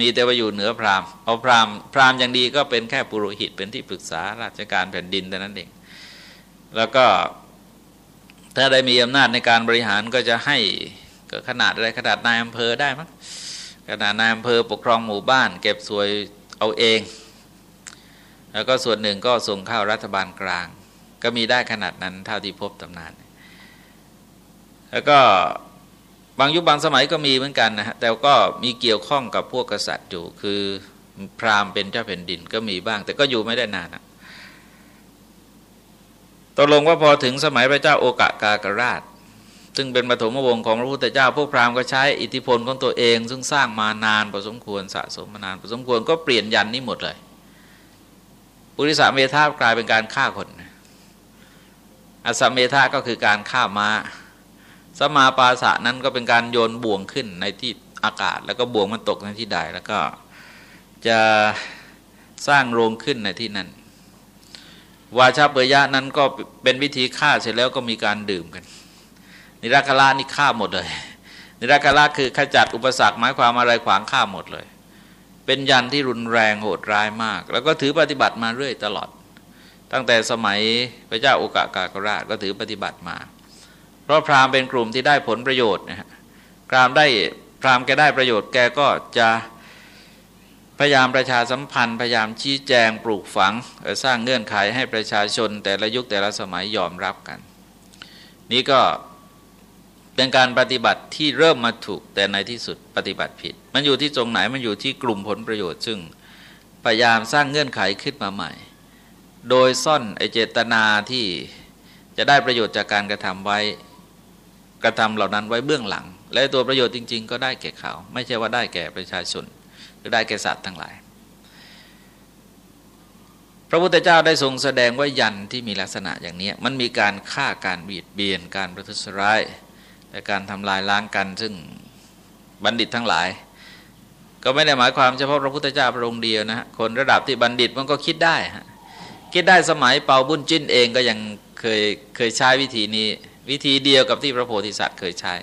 มีแต่ว่าอยู่เหนือพราหมณ์เอาพราหมณ์พราหมณ์อย่างดีก็เป็นแค่ปุโรหิตเป็นที่ปรึกษาราชการแผ่นดินแต่นั้นเอง แล้วก็ ถ้าได้มีอำนาจในการบริหารก็จะให้ก็ขนาดอะไรขนาดนายอำเภอได้มั้งขณะนายอำเภอปกครองหมู่บ้าน เก็บสวยเอาเอง แล้วก็ส่วนหนึ่งก็ส่งเข้ารัฐบาลกลาง ก็มีได้ขนาดนั้นเท่าที่พบตำนาน แล้วก็บางยุคบางสมัยก็มีเหมือนกันนะฮะแต่ก็มีเกี่ยวข้องกับพวกกษัตริย์อยู่คือพราหมณ์เป็นเจ้าแผ่นดินก็มีบ้าง แต่ก็อยู่ไม่ได้นานนะ ตกลงว่าพอถึงสมัยพระเจ้าโอกะกากราช ซึ่งเป็นปฐมวงศ์ของพระพุทธเจ้า พวกพราหมณ์ก็ใช้อิทธิพลของตัวเอง ซึ่งสร้างมานานพอสมควรสะสมมานานพอสมควรก็เปลี่ยนยันนี้หมดเลยปุริสาเมธากลายเป็นการฆ่าคนอสเมธาก็คือการฆ่ามา้า สมาปาสะนั้นก็เป็นการโยนบ่วงขึ้นในที่อากาศ แล้วก็บ่วงมันตกในที่ใดแล้วก็จะสร้างโรงขึ้นในที่นั้น วาชาเปยะนั้นก็เป็นวิธีฆ่าเสร็จแล้วก็มีการดื่มกัน นิรักละนี่ฆ่าหมดเลย นิรักละคือขจัดอุปสรรคหมายความอะไรขวางฆ่าหมดเลย เป็นยันที่รุนแรงโหดร้ายมาก แล้วก็ถือปฏิบัติมาเรื่อยตลอด ตั้งแต่สมัยพระเจ้าโอกากากราชก็ถือปฏิบัติมา เพราะพราหมณ์เป็นกลุ่มที่ได้ผลประโยชน์นะฮะพราหมณ์ได้พราหมณ์แกได้ประโยชน์แกก็จะ พยายามประชาสัมพันธ์ พยายามชี้แจงปลูกฝัง สร้างเงื่อนไขให้ประชาชน แต่ละยุคแต่ละสมัยยอมรับกัน นี่ก็เป็นการปฏิบัติที่เริ่มมาถูกแต่ในที่สุดปฏิบัติผิด มันอยู่ที่ตรงไหนมันอยู่ที่กลุ่มผลประโยชน์ ซึ่งพยายามสร้างเงื่อนไขขึ้นมาใหม่ โดยซ่อนไอเจตนาที่จะได้ประโยชน์จากการกระทำไว้กระทำเหล่านั้นไว้เบื้องหลัง และตัวประโยชน์จริง ๆ ก็ได้แก่เขา ไม่ใช่ว่าได้แก่ประชาชน รือได้แก่สัตว์ทั้งหลาย พระพุทธเจ้าได้ทรงแสดงว่ายันที่มีลักษณะอย่างนี้มันมีการฆ่าการบีดเบียน การประทุษร้ายและการทำลายล้างกัน ซึ่งบัณฑิตทั้งหลาย ก็ไม่ได้หมายความเฉพาะพระพุทธเจ้าพระองค์เดียวนะคนระดับที่บัณฑิตมันก็คิดได้ฮะคิดได้สมัยเปาบุญจิ้นเองก็ยังเคยเคยใช้วิธีนี้ วิธีเดียวกับที่พระโพธิสัตว์เคยใช้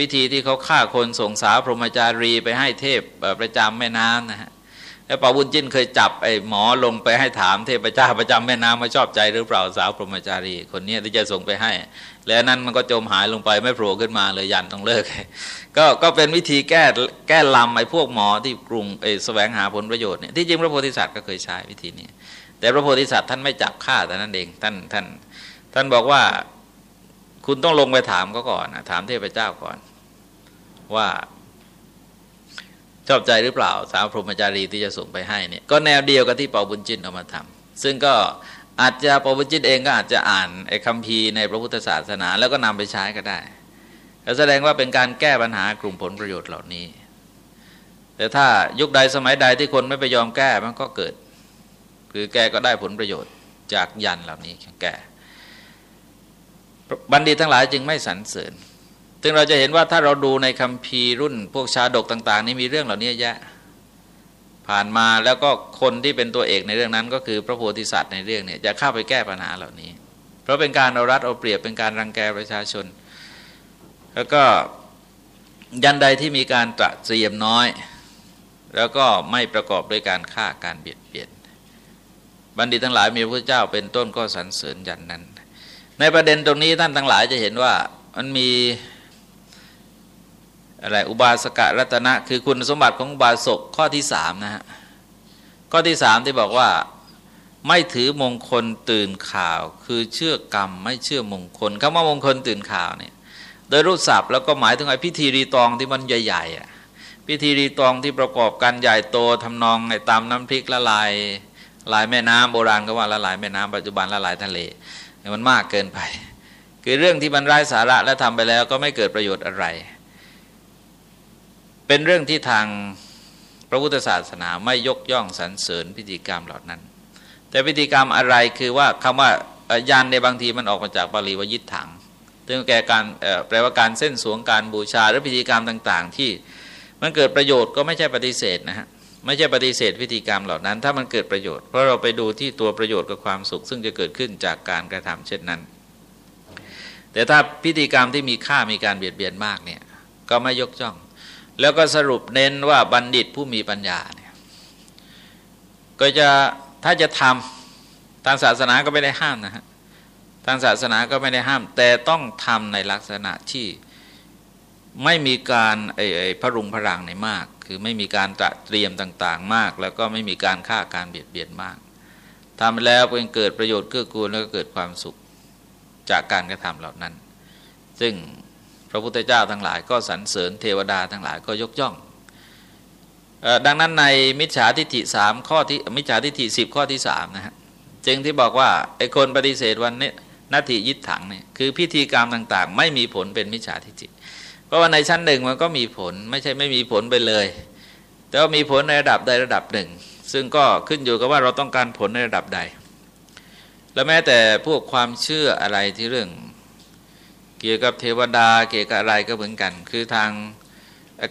วิธีที่เขาฆ่าคนส่งสาพรหมจารีไปให้เทพประจำแม่น้ำนะฮะแล้วปาบุญจิ้นเคยจับไอ้หมอลงไปให้ถามเทพเจ้าประจำแม่น้ำมาชอบใจหรือเปล่าสาวพรหมจารี คนนี้ที่จะส่งไปให้ แล้วนั้นมันก็จมหายลงไปไม่โผล่ขึ้นมาเลยยันต้องเลิก ก็ก็เป็นวิธีแก้แก้ลำไอ้พวกหมอที่กรุงไอ้แสวงหาผลประโยชน์เนี่ยที่จริงพระโพธิสัตว์ก็เคยใช้วิธีนี้แต่พระโพธิสัตว์ท่านไม่จับฆ่าแต่นั้นเองท่านท่าน ท่านบอกว่า คุณต้องลงไปถามก็ก่อนถามเทพเจ้าก่อน ว่า ชอบใจหรือเปล่า สาวพรหมจารีที่จะส่งไปให้เนี่ยก็แนวเดียวกับที่เปาบุญจินเอามาทำซึ่งก็อาจจะเปาบุญจินเองก็อาจจะอ่านไอ้คำพีในพระพุทธศาสนา แล้วก็นำไปใช้ก็ได้แสดงว่าเป็นการแก้ปัญหากลุ่มผลประโยชน์เหล่านี้ แต่ถ้ายุคใดสมัยใดที่คนไม่ไปยอมแก้มันก็เกิด คือแก้ก็ได้ผลประโยชน์จากยันเหล่านี้แก้ บัณฑิตทั้งหลายจึงไม่สรรเสริญซึ่งเราจะเห็นว่าถ้าเราดูในคัมภีร์รุ่น พวกชาดกต่าง ๆ นี่มีเรื่องเหล่านี้แยะผ่านมาแล้วก็คนที่เป็นตัวเอกในเรื่องนั้น ก็คือพระโพธิสัตว์ในเรื่องนี้จะเข้าไปแก้ปัญหาเหล่านี้ เพราะเป็นการเอารัดเอาเปรียบเป็นการรังแกประชาชน แล้วก็ยันใดที่มีการตระเตรียมน้อย แล้วก็ไม่ประกอบด้วยการฆ่าการเบียดเบียน บัณฑิตทั้งหลายมีพระเจ้าเป็นต้นก็สรรเสริญยันนั้น ในประเด็นตรงนี้ท่านทั้งหลายจะเห็นว่ามันมีอะไรอุบาสกะรัตนะ คือคุณสมบัติของอุบาสกข้อที่สามนะฮะข้อที่สามที่บอกว่าไม่ถือมงคลตื่นข่าว คือเชื่อกรรมไม่เชื่อมงคลคำว่ามงคลตื่นข่าวเนี่ยโดยรูปศัพท์แล้วก็หมายถึงไอ้พิธีรีตองที่มันใหญ่ๆอะพิธีรีตองที่ประกอบกันใหญ่โตทำนองไอ้ตามน้ำพริกละลายลายแม่น้ำโบราณก็ว่าละลายแม่น้ำปัจจุบันละลายทะเล มันมากเกินไป คือเรื่องที่มันไร้สาระและทำไปแล้วก็ไม่เกิดประโยชน์อะไร เป็นเรื่องที่ทางพระพุทธศาสนาไม่ยกย่องสรรเสริญพิธีกรรมเหล่านั้น แต่พิธีกรรมอะไรคือว่าคำว่ายานในบางทีมันออกมาจากบาลีวยิดถังซึ่งแก่การแปลว่าการเส้นสวงการบูชาหรือพิธีกรรมต่าง ๆ ที่มันเกิดประโยชน์ก็ไม่ใช่ปฏิเสธนะฮะ ไม่ใช่ปฏิเสธพิธีกรรมเหล่านั้น ถ้ามันเกิดประโยชน์ เพราะเราไปดูที่ตัวประโยชน์กับความสุข ซึ่งจะเกิดขึ้นจากการกระทำเช่นนั้น แต่ถ้าพิธีกรรมที่มีค่ามีการเบียดเบียนมากเนี่ยก็ไม่ยกย่อง แล้วก็สรุปเน้นว่าบัณฑิตผู้มีปัญญาเนี่ยก็จะถ้าจะทำทางศาสนาก็ไม่ได้ห้ามนะฮะทางศาสนาก็ไม่ได้ห้าม แต่ต้องทำในลักษณะที่ไม่มีการไอ้ไอ้พรุงพรังในมาก คือไม่มีการตระเตรียมต่าง ๆ มาก แล้วก็ไม่มีการฆ่าการเบียดเบียนมากทำแล้วเป็นเกิดประโยชน์เกื้อกูลแล้วก็เกิดความสุขจากการกระทำเหล่านั้น ซึ่งพระพุทธเจ้าทั้งหลายก็สรรเสริญเทวดาทั้งหลายก็ยกย่องดังนั้นในมิจฉาทิฏฐิสามข้อที่มิจฉาทิฏฐิสิบข้อที่สามนะฮะจึงที่บอกว่าไอ้คนปฏิเสธวันนี้นาทียึดถังเนี่ยคือพิธีกรรมต่าง ๆ ไม่มีผลเป็นมิจฉาทิฏฐิ เพราะว่าในชั้นหนึ่งมันก็มีผลไม่ใช่ไม่มีผลไปเลย แต่ว่ามีผลในระดับใดระดับหนึ่ง ซึ่งก็ขึ้นอยู่กับว่าเราต้องการผลในระดับใด และแม้แต่พวกความเชื่ออะไรที่เรื่อง เกี่ยวกับเทวดาเกี่ยวกับอะไรก็เหมือนกัน คือทาง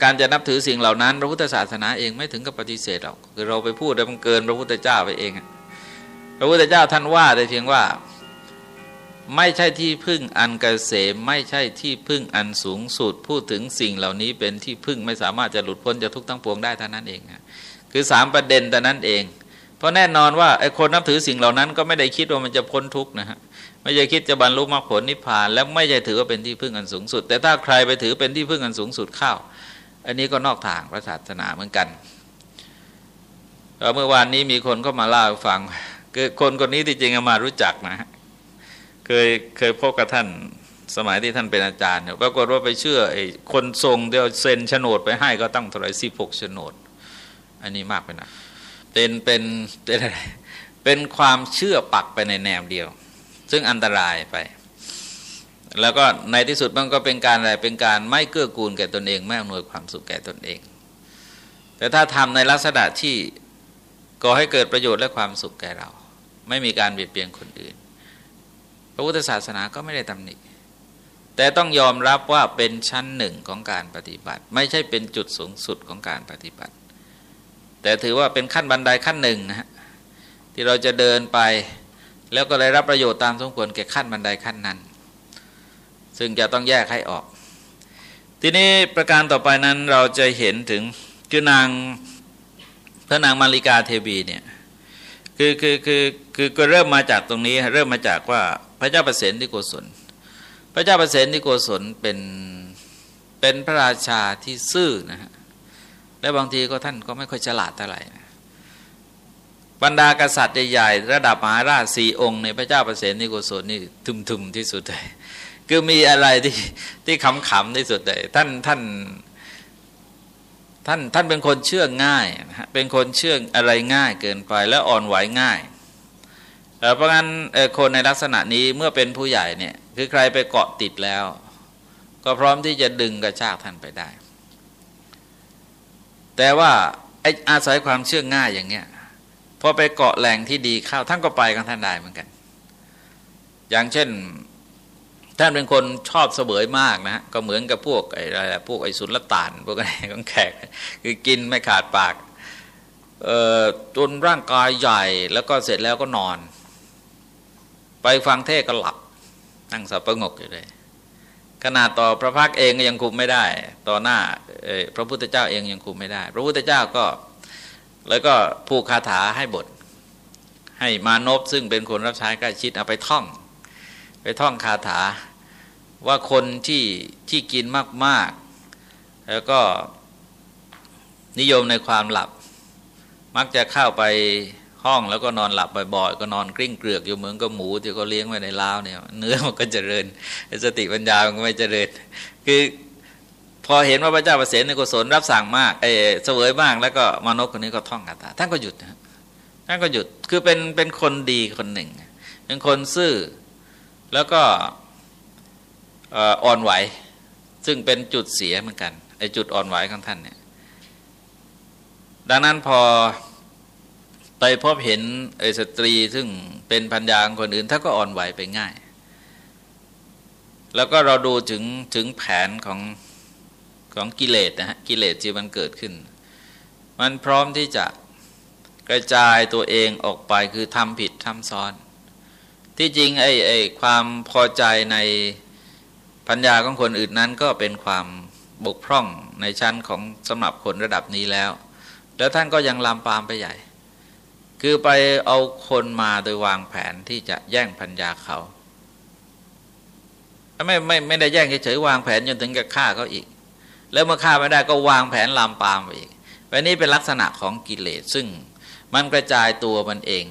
การจะนับถือสิ่งเหล่านั้น พระพุทธศาสนาเองไม่ถึงกับปฏิเสธหรอกคือเราไปพูดแล้วมันเกินพระพุทธเจ้าไปเองพระพุทธเจ้าท่านว่าแต่เพียงว่า ไม่ใช่ที่พึ่งอันกเกษมไม่ใช่ที่พึ่งอันสูงสุด พูดถึงสิ่งเหล่านี้เป็นที่พึ่งไม่สามารถจะหลุดพ้นจากทุกทั้งปวงได้เท่านั้นเองคือสามประเด็นแต่นั้นเอง เพราะแน่นอนว่าไอ้คนนับถือสิ่งเหล่านั้นก็ไม่ได้คิดว่ามันจะพ้นทุกข์นะฮะไม่ใช่คิดจะบรรลุมรรคผลนิพพาน แล้วไม่ใช่ถือว่าเป็นที่พึ่งอันสูงสุด แต่ถ้าใครไปถือเป็นที่พึ่งอันสูงสุดเข้า อันนี้ก็นอกทางพระศาสนาเหมือนกันเมื่อวานนี้มีคนเข้ามาเล่าฟังคือคนคนนี้ที่จริงมารู้จักนะ เคยเคยพบกับท่านสมัยที่ท่านเป็นอาจารย์เนี่ยปรากฏว่าไปเชื่อไอ้คนทรงเดียวเซ็นโฉนดไปให้ก็ตั้งเท่าไรสิบหกโฉนด อันนี้มากไปนะเป็นเป็นเป็นอะไรเป็นความเชื่อปักไปในแนวเดียว ซึ่งอันตรายไป แล้วก็ในที่สุดมันก็เป็นการอะไรเป็นการไม่เกื้อกูลแก่ตนเอง ไม่อำนวยความสุขแก่ตนเอง แต่ถ้าทำในลักษณะที่ก่อให้เกิดประโยชน์และความสุขแก่เรา ไม่มีการเบียดเบียนคนอื่น พระพุทธศาสนาก็ไม่ได้ตำหนิแต่ต้องยอมรับว่าเป็นชั้นหนึ่งของการปฏิบัติ ไม่ใช่เป็นจุดสูงสุดของการปฏิบัติ แต่ถือว่าเป็นขั้นบันไดขั้นหนึ่งนะฮะที่เราจะเดินไป แล้วก็ได้รับประโยชน์ตามสมควรแก่ขั้นบันไดขั้นนั้น ซึ่งจะต้องแยกให้ออก ทีนี้ประการต่อไปนั้นเราจะเห็นถึงคือนางพระนางมาริกาเทวีเนี่ยคือคือคือคือก็เริ่มมาจากตรงนี้เริ่มมาจากว่า ระเจ้าประเสนที่โกศล พระเจ้าประเสนที่โกศลเป็นเป็นพระราชาที่ซื่อนะฮะและบางทีก็ท่านก็ไม่ค่อยฉลาดเท่าไหร่บรรดากษัตริย์ใหญ่ๆระดับมหาราชสี่องค์ในพระเจ้าประเสนที่โกศลนี่ทึมๆที่สุดเลยคือมีอะไรที่ที่ขำๆที่สุดเลยท่านท่านท่านท่านเป็นคนเชื่อง่ายนะเป็นคนเชื่ออะไรง่ายเกินไปแล้วอ่อนไหวง่าย เพราะงั้นคนในลักษณะนี้เมื่อเป็นผู้ใหญ่เนี่ยคือใครไปเกาะติดแล้ว ก็พร้อมที่จะดึงกระชากท่านไปได้ แต่ว่าไออาศัยความเชื่อง่ายอย่างเงี้ยพอไปเกาะแหล่งที่ดีเข้าท่านก็ไปกันท่านได้เหมือนกัน อย่างเช่นท่านเป็นคนชอบเสวยมากนะก็เหมือนกับพวกไอ้อะไรพวกไอ้สุนละตานพวกอะไรของแขกคือกินไม่ขาดปากจนร่างกายใหญ่แล้วก็เสร็จแล้วก็นอน ไปฟังเทศก็หลับนั่งสับประงกอยู่เลยขนาดต่อพระพักเองก็ยังคุมไม่ได้ ต่อหน้าพระพุทธเจ้าเองยังคุมไม่ได้ พระพุทธเจ้าก็แล้วก็ผูกคาถาให้บท ให้มานพซึ่งเป็นคนรับใช้ใกล้ชิดเอาไปท่อง ไปท่องคาถาว่าคนที่ที่กินมาก ๆ แล้วก็นิยมในความหลับ มักจะเข้าไป ห้องแล้วก็นอนหลับบ่อยๆก็นอนกริ้งเกลือกอยู่เหมือนกับหมูที่เขาเลี้ยงไว้ในล้าวเนี่ย เนื้อมันก็เจริญสติปัญญามันก็ไม่เจริญ คือพอเห็นว่าพระเจ้าประเสริฐในกุศลรับสั่งมากเอเสวยมากแล้วก็มานพคนนี้ก็ท่องคาถาท่านก็หยุดท่านก็หยุดคือเป็นเป็นคนดีคนหนึ่ง เป็นคนซื่อแล้วก็อ่อนไหว ซึ่งเป็นจุดเสียเหมือนกันไอ้จุดอ่อนไหวของท่านเนี่ยดังนั้นพอ ไปพบเห็นไอ้สตรีซึ่งเป็นพัญญาของคนอื่นท่านก็อ่อนไหวไปง่าย แล้วก็เราดูถึงถึงแผนของของกิเลสนะฮะกิเลสที่มันเกิดขึ้น มันพร้อมที่จะกระจายตัวเองออกไปคือทำผิดทำซ้อน ที่จริงไอ้ไอ้ความพอใจในปัญญาของคนอื่นนั้น ก็เป็นความบกพร่องในชั้นของสำหรับคนระดับนี้แล้ว แล้วท่านก็ยังลามปามไปใหญ่ คือไปเอาคนมาโดยวางแผนที่จะแย่งพัญญาเขาไม่ไม่ไม่ได้แย่งเฉยๆวางแผนจนถึงกับฆ่าเขาอีก แล้วเมื่อฆ่าไม่ได้ก็วางแผนลามปามไปอีกวันนี้เป็นลักษณะของกิเลสซึ่งมันกระจายตัวมันเอง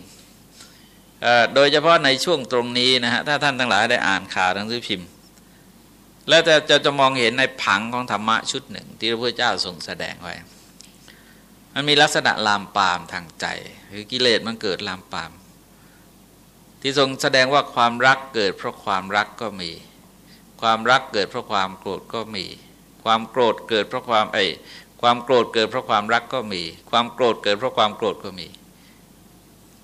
โดยเฉพาะในช่วงตรงนี้นะฮะถ้าท่านทั้งหลายได้อ่านข่าวหนังสือพิมพ์ แล้วจะจะจะมองเห็นในผังของธรรมะชุดหนึ่ง ที่พระพุทธเจ้าทรงแสดงไว้ มันมีลักษณะลามปามทางใจ คือกิเลสมันเกิดลามปาม ที่ทรงแสดงว่าความรักเกิดเพราะความรักก็มี ความรักเกิดเพราะความโกรธก็มี ความโกรธเกิดเพราะความไอความโกรธเกิดเพราะความรักก็มี ความโกรธเกิดเพราะความโกรธก็มี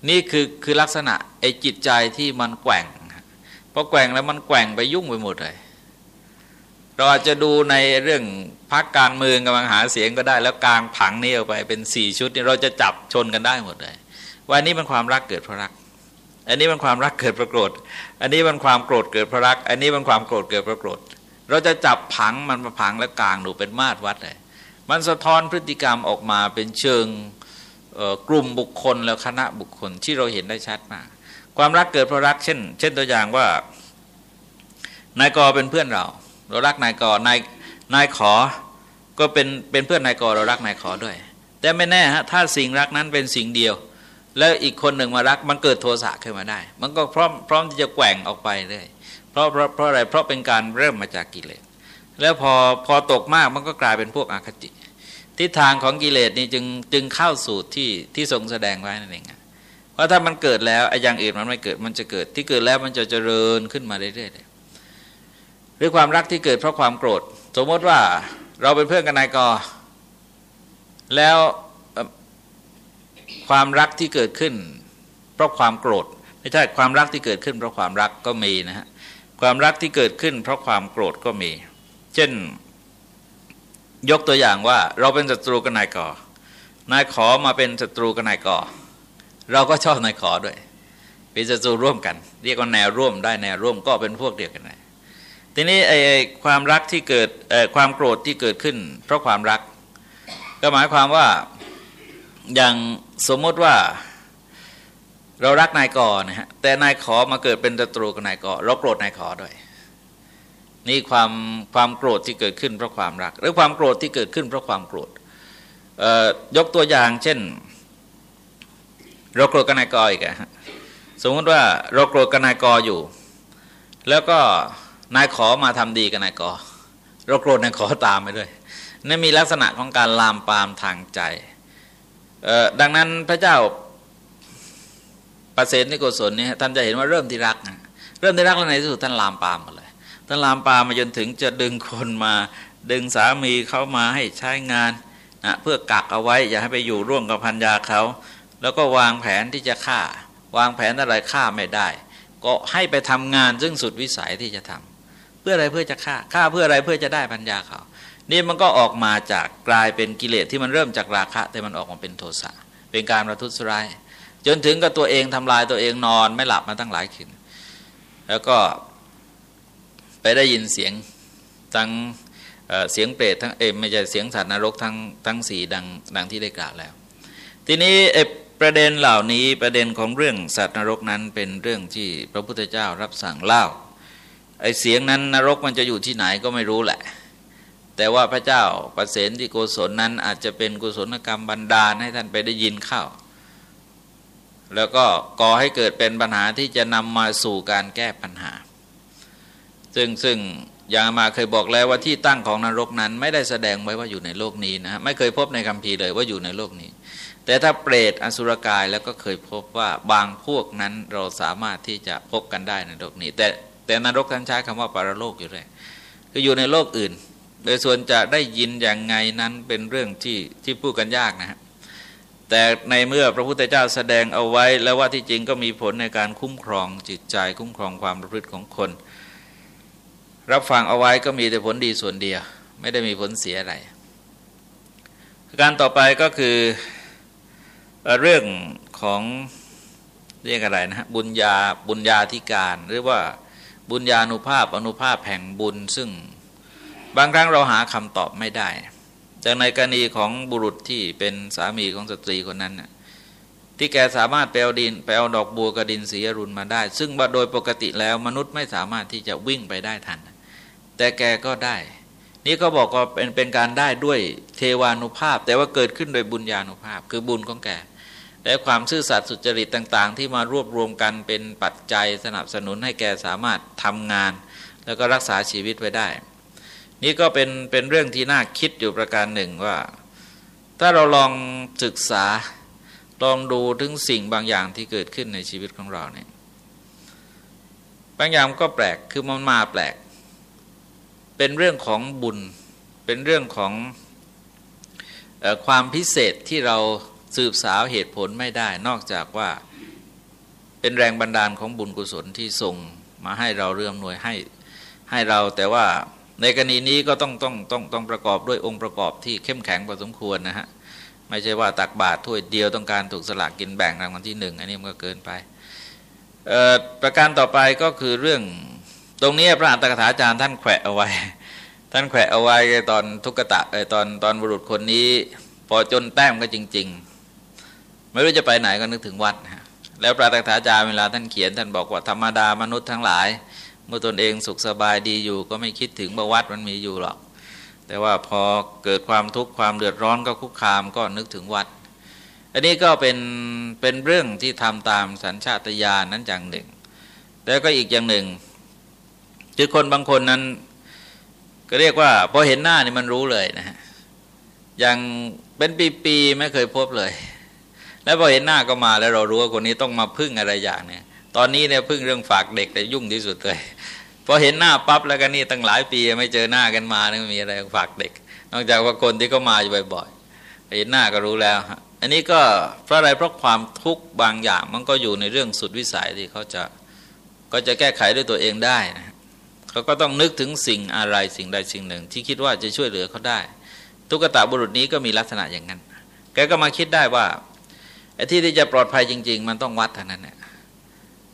นี่คือคือลักษณะไอจิตใจที่มันแกว่งพอแกว่งแล้วมันแกว่งไปยุ่งไปหมดเลยเราอาจจะดูในเรื่องพักการเมืองกำลังหาเสียงก็ได้ แล้วกลางผังนี้ออกไปเป็นสี่ชุดนี่เราจะจับชนกันได้หมดเลย ว่านี้มันความรักเกิดเพราะรัก อันนี้มันความรักเกิดเพราะโกรธ อันนี้มันความโกรธเกิดเพราะรัก อันนี้มันความโกรธเกิดเพราะโกรธ เราจะจับผังมันมาผังแล้วกลางดูเป็นมาตรวัดเลย มันสะท้อนพฤติกรรมออกมาเป็นเชิงกลุ่มบุคคลแล้วคณะบุคคลที่เราเห็นได้ชัดมาก ความรักเกิดเพราะรัก เช่น เช่นตัวอย่างว่านายกอเป็นเพื่อนเรา เรารักนายกอนายนายขอก็เป็นเป็นเพื่อนนายกอเรารักนายขอด้วย แต่ไม่แน่ฮะถ้าสิ่งรักนั้นเป็นสิ่งเดียว แล้วอีกคนหนึ่งมารัก มันเกิดโทสะขึ้นมาได้ มันก็พร้อมพร้อมที่จะแกว่งออกไปเลยเพราะเพราะเพราะอะไรเพราะเป็นการเริ่มมาจากกิเลส แล้วพอพอตกมากมันก็กลายเป็นพวกอาคติ ทิศทางของกิเลสนี่จึงจึงเข้าสู่ที่ที่ทรงแสดงไว้นั่นเองเพราะถ้ามันเกิดแล้วไอ้อย่างอื่นมันไม่เกิดมันจะเกิดที่เกิดแล้วมันจะเจริญขึ้นมาเรื่อยๆหรือความรักที่เกิดเพราะความโกรธ สมมติว่าเราเป็นเพื่อนกันนายกอแล้ว ความรักที่เกิดขึ้น เพราะความโกรธ ไม่ใช่ความรักที่เกิดขึ้น เพราะความรักก็มีนะฮะความรักที่เกิดขึ้น เพราะความโกรธก็มี เช่น ยกตัวอย่างว่า เราเป็นศัตรูกับนายกอนายขอมาเป็นศัตรูกับนายกอเราก็ชอบนายขอด้วยเป็นศัตรูร่วมกัน เรียกว่าแนวร่วมได้แนวร่วมก็เป็นพวกเดียวกันเลยทีนี้ไอ้ความรักที่เกิดความโกรธที่เกิดขึ้น เพราะความรัก ก็หมายความว่าอย่าง สมมติว่าเรารักนายกอนะฮะแต่นายขอมาเกิดเป็นศัตรูกับนายกอเราโกรธนายขอด้วย นี่ความความโกรธที่เกิดขึ้นเพราะความรัก หรือความโกรธที่เกิดขึ้นเพราะความโกรธยกตัวอย่างเช่น เราโกรธกับนายกออีกอะสมมติว่าเราโกรธกับนายกออยู่ แล้วก็นายขอมาทำดีกับนายกอเราโกรธนายขอตามไปด้วยนี่มีลักษณะของการลามปามทางใจ ดังนั้นพระเจ้าประเสริฐนิโกศลเนี่ยท่านจะเห็นว่าเริ่มที่รัก เริ่มที่รักแล้วในที่สุดท่านลามปามมาเลยท่านลามปามมาจนถึงจะดึงคนมาดึงสามีเขามาให้ใช้งานนะเพื่อกักเอาไว้ อย่าให้ไปอยู่ร่วมกับพันยาเขา แล้วก็วางแผนที่จะฆ่า วางแผนอะไรฆ่าไม่ได้ ก็ให้ไปทำงานซึ่งสุดวิสัยที่จะทำเพื่ออะไรเพื่อจะฆ่าฆ่าเพื่ออะไรเพื่อจะได้พันยาเขา นี่มันก็ออกมาจากกลายเป็นกิเลสที่มันเริ่มจากราคะ แต่มันออกมาเป็นโทสะเป็นการประทุษร้าย จนถึงกับตัวเองทำลายตัวเองนอนไม่หลับมาตั้งหลายคืนแล้วก็ไปได้ยินเสียงทั้งเสียงเปรตทั้งเอไม่ใช่เสียงสัตว์นรกทั้งทั้งสี่ดังดังที่ได้กล่าวแล้ว ทีนี้ประเด็นเหล่านี้ประเด็นของเรื่องสัตว์นรกนั้นเป็นเรื่องที่พระพุทธเจ้ารับสั่งเล่าไอเสียงนั้นนรกมันจะอยู่ที่ไหนก็ไม่รู้แหละ แต่ว่าพระเจ้าประเสนที่โกศลนั้น อาจจะเป็นกุศลกรรมบันดาลให้ท่านไปได้ยินเข้า แล้วก็ก่อให้เกิดเป็นปัญหาที่จะนำมาสู่การแก้ปัญหา ซึ่งซึ่งอย่างมาเคยบอกแล้วว่าที่ตั้งของนรกนั้น ไม่ได้แสดงไว้ว่าอยู่ในโลกนี้นะไม่เคยพบในคัมภีร์เลยว่าอยู่ในโลกนี้ แต่ถ้าเปรตอสุรกายแล้วก็เคยพบว่าบางพวกนั้นเราสามารถที่จะพบกันได้ในโลกนี้ แต่แต่นรกท่านใช้คำว่าปารโลกอยู่เลยคืออยู่ในโลกอื่น โดยส่วนจะได้ยินอย่างไงนั้นเป็นเรื่องที่ที่พูดกันยากนะครับแต่ในเมื่อพระพุทธเจ้าแสดงเอาไว้แล้วว่าที่จริงก็มีผลในการคุ้มครองจิตใจคุ้มครองความประพฤติของคน รับฟังเอาไว้ก็มีแต่ผลดีส่วนเดียว ไม่ได้มีผลเสียอะไร การต่อไปก็คือเรื่องของเรียกอะไรนะบุญญาบุญญาธิการ หรือว่าบุญญาณุภาพอนุภาพแห่งบุญซึ่ง บางครั้งเราหาคำตอบไม่ได้จากในกรณีของบุรุษที่เป็นสามีของสตรีคนนั้นน่ะที่แกสามารถไปเอาดินไปเอาดอกบัวกระดินสีอรุณมาได้ ซึ่งว่าโดยปกติแล้วมนุษย์ไม่สามารถที่จะวิ่งไปได้ทัน แต่แกก็ได้ นี่ก็บอกว่าเป็นเป็นการได้ด้วยเทวานุภาพ แต่ว่าเกิดขึ้นโดยบุญญาณุภาพ คือบุญของแกและความซื่อสัตย์สุจริตต่าง ๆ ที่มารวบรวมกันเป็นปัจจัยสนับสนุนให้แกสามารถทำงาน แล้วก็รักษาชีวิตไว้ได้ นี่ก็เป็นเป็นเรื่องที่น่าคิดอยู่ประการหนึ่งว่า ถ้าเราลองศึกษาลองดูถึงสิ่งบางอย่างที่เกิดขึ้นในชีวิตของเราเนี่ยบางอย่างก็แปลกคือมันมาแปลก เป็นเรื่องของบุญ เป็นเรื่องของอความพิเศษที่เราสืบสาวเหตุผลไม่ได้ นอกจากว่าเป็นแรงบันดาลของบุญกุศลที่ส่งมาให้เราเรื่อมหน่วยให้ให้เราแต่ว่า ในกรณีนี้ก็ต้องต้องต้องต้องประกอบด้วยองค์ประกอบที่เข้มแข็งพอสมควรนะฮะไม่ใช่ว่าตักบาตรถ้วยเดียวต้องการถูกสลากกินแบ่งรางวัลที่หนึ่งอันนี้มันก็เกินไปประการต่อไปก็คือเรื่องตรงนี้พระอัตถกถาจารย์ท่านแขวะเอาไว้ ท่านแขวะเอาไว้ตอนทุกตะตอนตอนบุรุษคนนี้ พอจนแต้มก็จริง ๆ ไม่รู้จะไปไหนก็นึกถึงวัดแล้วพระอัตถกถาจารย์เวลาท่านเขียนท่านบอกว่าธรรมดามนุษย์ทั้งหลาย เมื่อตนเองสุขสบายดีอยู่ ก็ไม่คิดถึงบวัดมันมีอยู่หรอก แต่ว่าพอเกิดความทุกข์ความเดือดร้อนก็คุกคามก็นึกถึงวัด อันนี้ก็เป็นเป็นเรื่องที่ทำตามสัญชาตญาณนั้นอย่างหนึ่งแล้วก็อีกอย่างหนึ่งคือคนบางคนนั้น ก็เรียกว่าพอเห็นหน้านี่มันรู้เลยนะฮะอย่างเป็นปีๆไม่เคยพบเลย แล้วพอเห็นหน้าก็มาแล้วเรารู้ว่าคนนี้ต้องมาพึ่งอะไรอย่างเนี่ย ตอนนี้เนี่ยพึ่งเรื่องฝากเด็กแต่ยุ่งที่สุดเลย พอเห็นหน้าปั๊บแล้วกันนี่ตั้งหลายปีไม่เจอหน้ากันมาไม่มีอะไรฝากเด็ก นอกจากว่าคนที่เขามาอยู่บ่อยๆเห็นหน้าก็รู้แล้ว อันนี้ก็เพราะอะไรเพราะความทุกข์บางอย่างมันก็อยู่ในเรื่องสุดวิสัยที่เขาจะก็จะแก้ไขด้วยตัวเองได้นะเขาก็ต้องนึกถึงสิ่งอะไรสิ่งใดสิ่งหนึ่ง ที่คิดว่าจะช่วยเหลือเขาได้ตุ๊กตาบุรุษนี้ก็มีลักษณะอย่างนั้น แกก็มาคิดได้ว่าไอ้ที่ที่จะปลอดภัยจริง ๆ มันต้องวัดเท่านั้นเนี่ย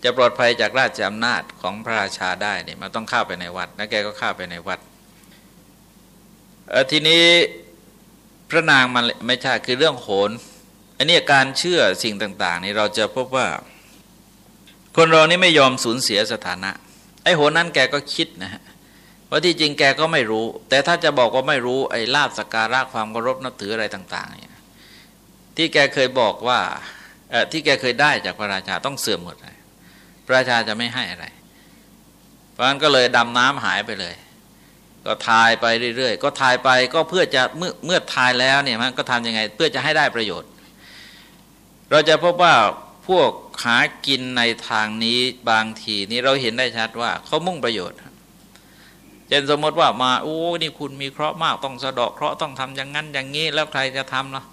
จะปลอดภัยจากราชอำนาจของพระราชาได้เนี่ยมันต้องเข้าไปในวัดแล้วแกก็เข้าไปในวัดทีนี้พระนางมันไม่ใช่คือเรื่องโหนอันนี้การเชื่อสิ่งต่างๆนี่เราจะพบว่า คนเรานี่ไม่ยอมสูญเสียสถานะ ไอ้โหนนั้นแกก็คิดนะฮะว่าที่จริงแกก็ไม่รู้ แต่ถ้าจะบอกว่าไม่รู้ไอ้ลาบสการะความเคารพนับถืออะไรต่างๆเนี่ยที่แกเคยบอกว่าที่แกเคยได้จากพระราชาต้องเสื่อมหมดเลย พระราชาจะไม่ให้อะไร เพราะนั้นก็เลยดำน้ำหายไปเลย ก็ทายไปเรื่อยๆ ก็ทายไปก็เพื่อจะเมื่อเมื่อทายแล้วเนี่ยมันก็ทำยังไงเพื่อจะให้ได้ประโยชน์ เราจะพบว่าพวกหากินในทางนี้บางทีนี้เราเห็นได้ชัดว่าเขามุ่งประโยชน์เช่นสมมติว่ามาโอ้นี่คุณมีเคราะห์มากต้องสะเดอกเคราะห์ต้องทำอย่างนั้นอย่างนี้แล้วใครจะทำเนาะ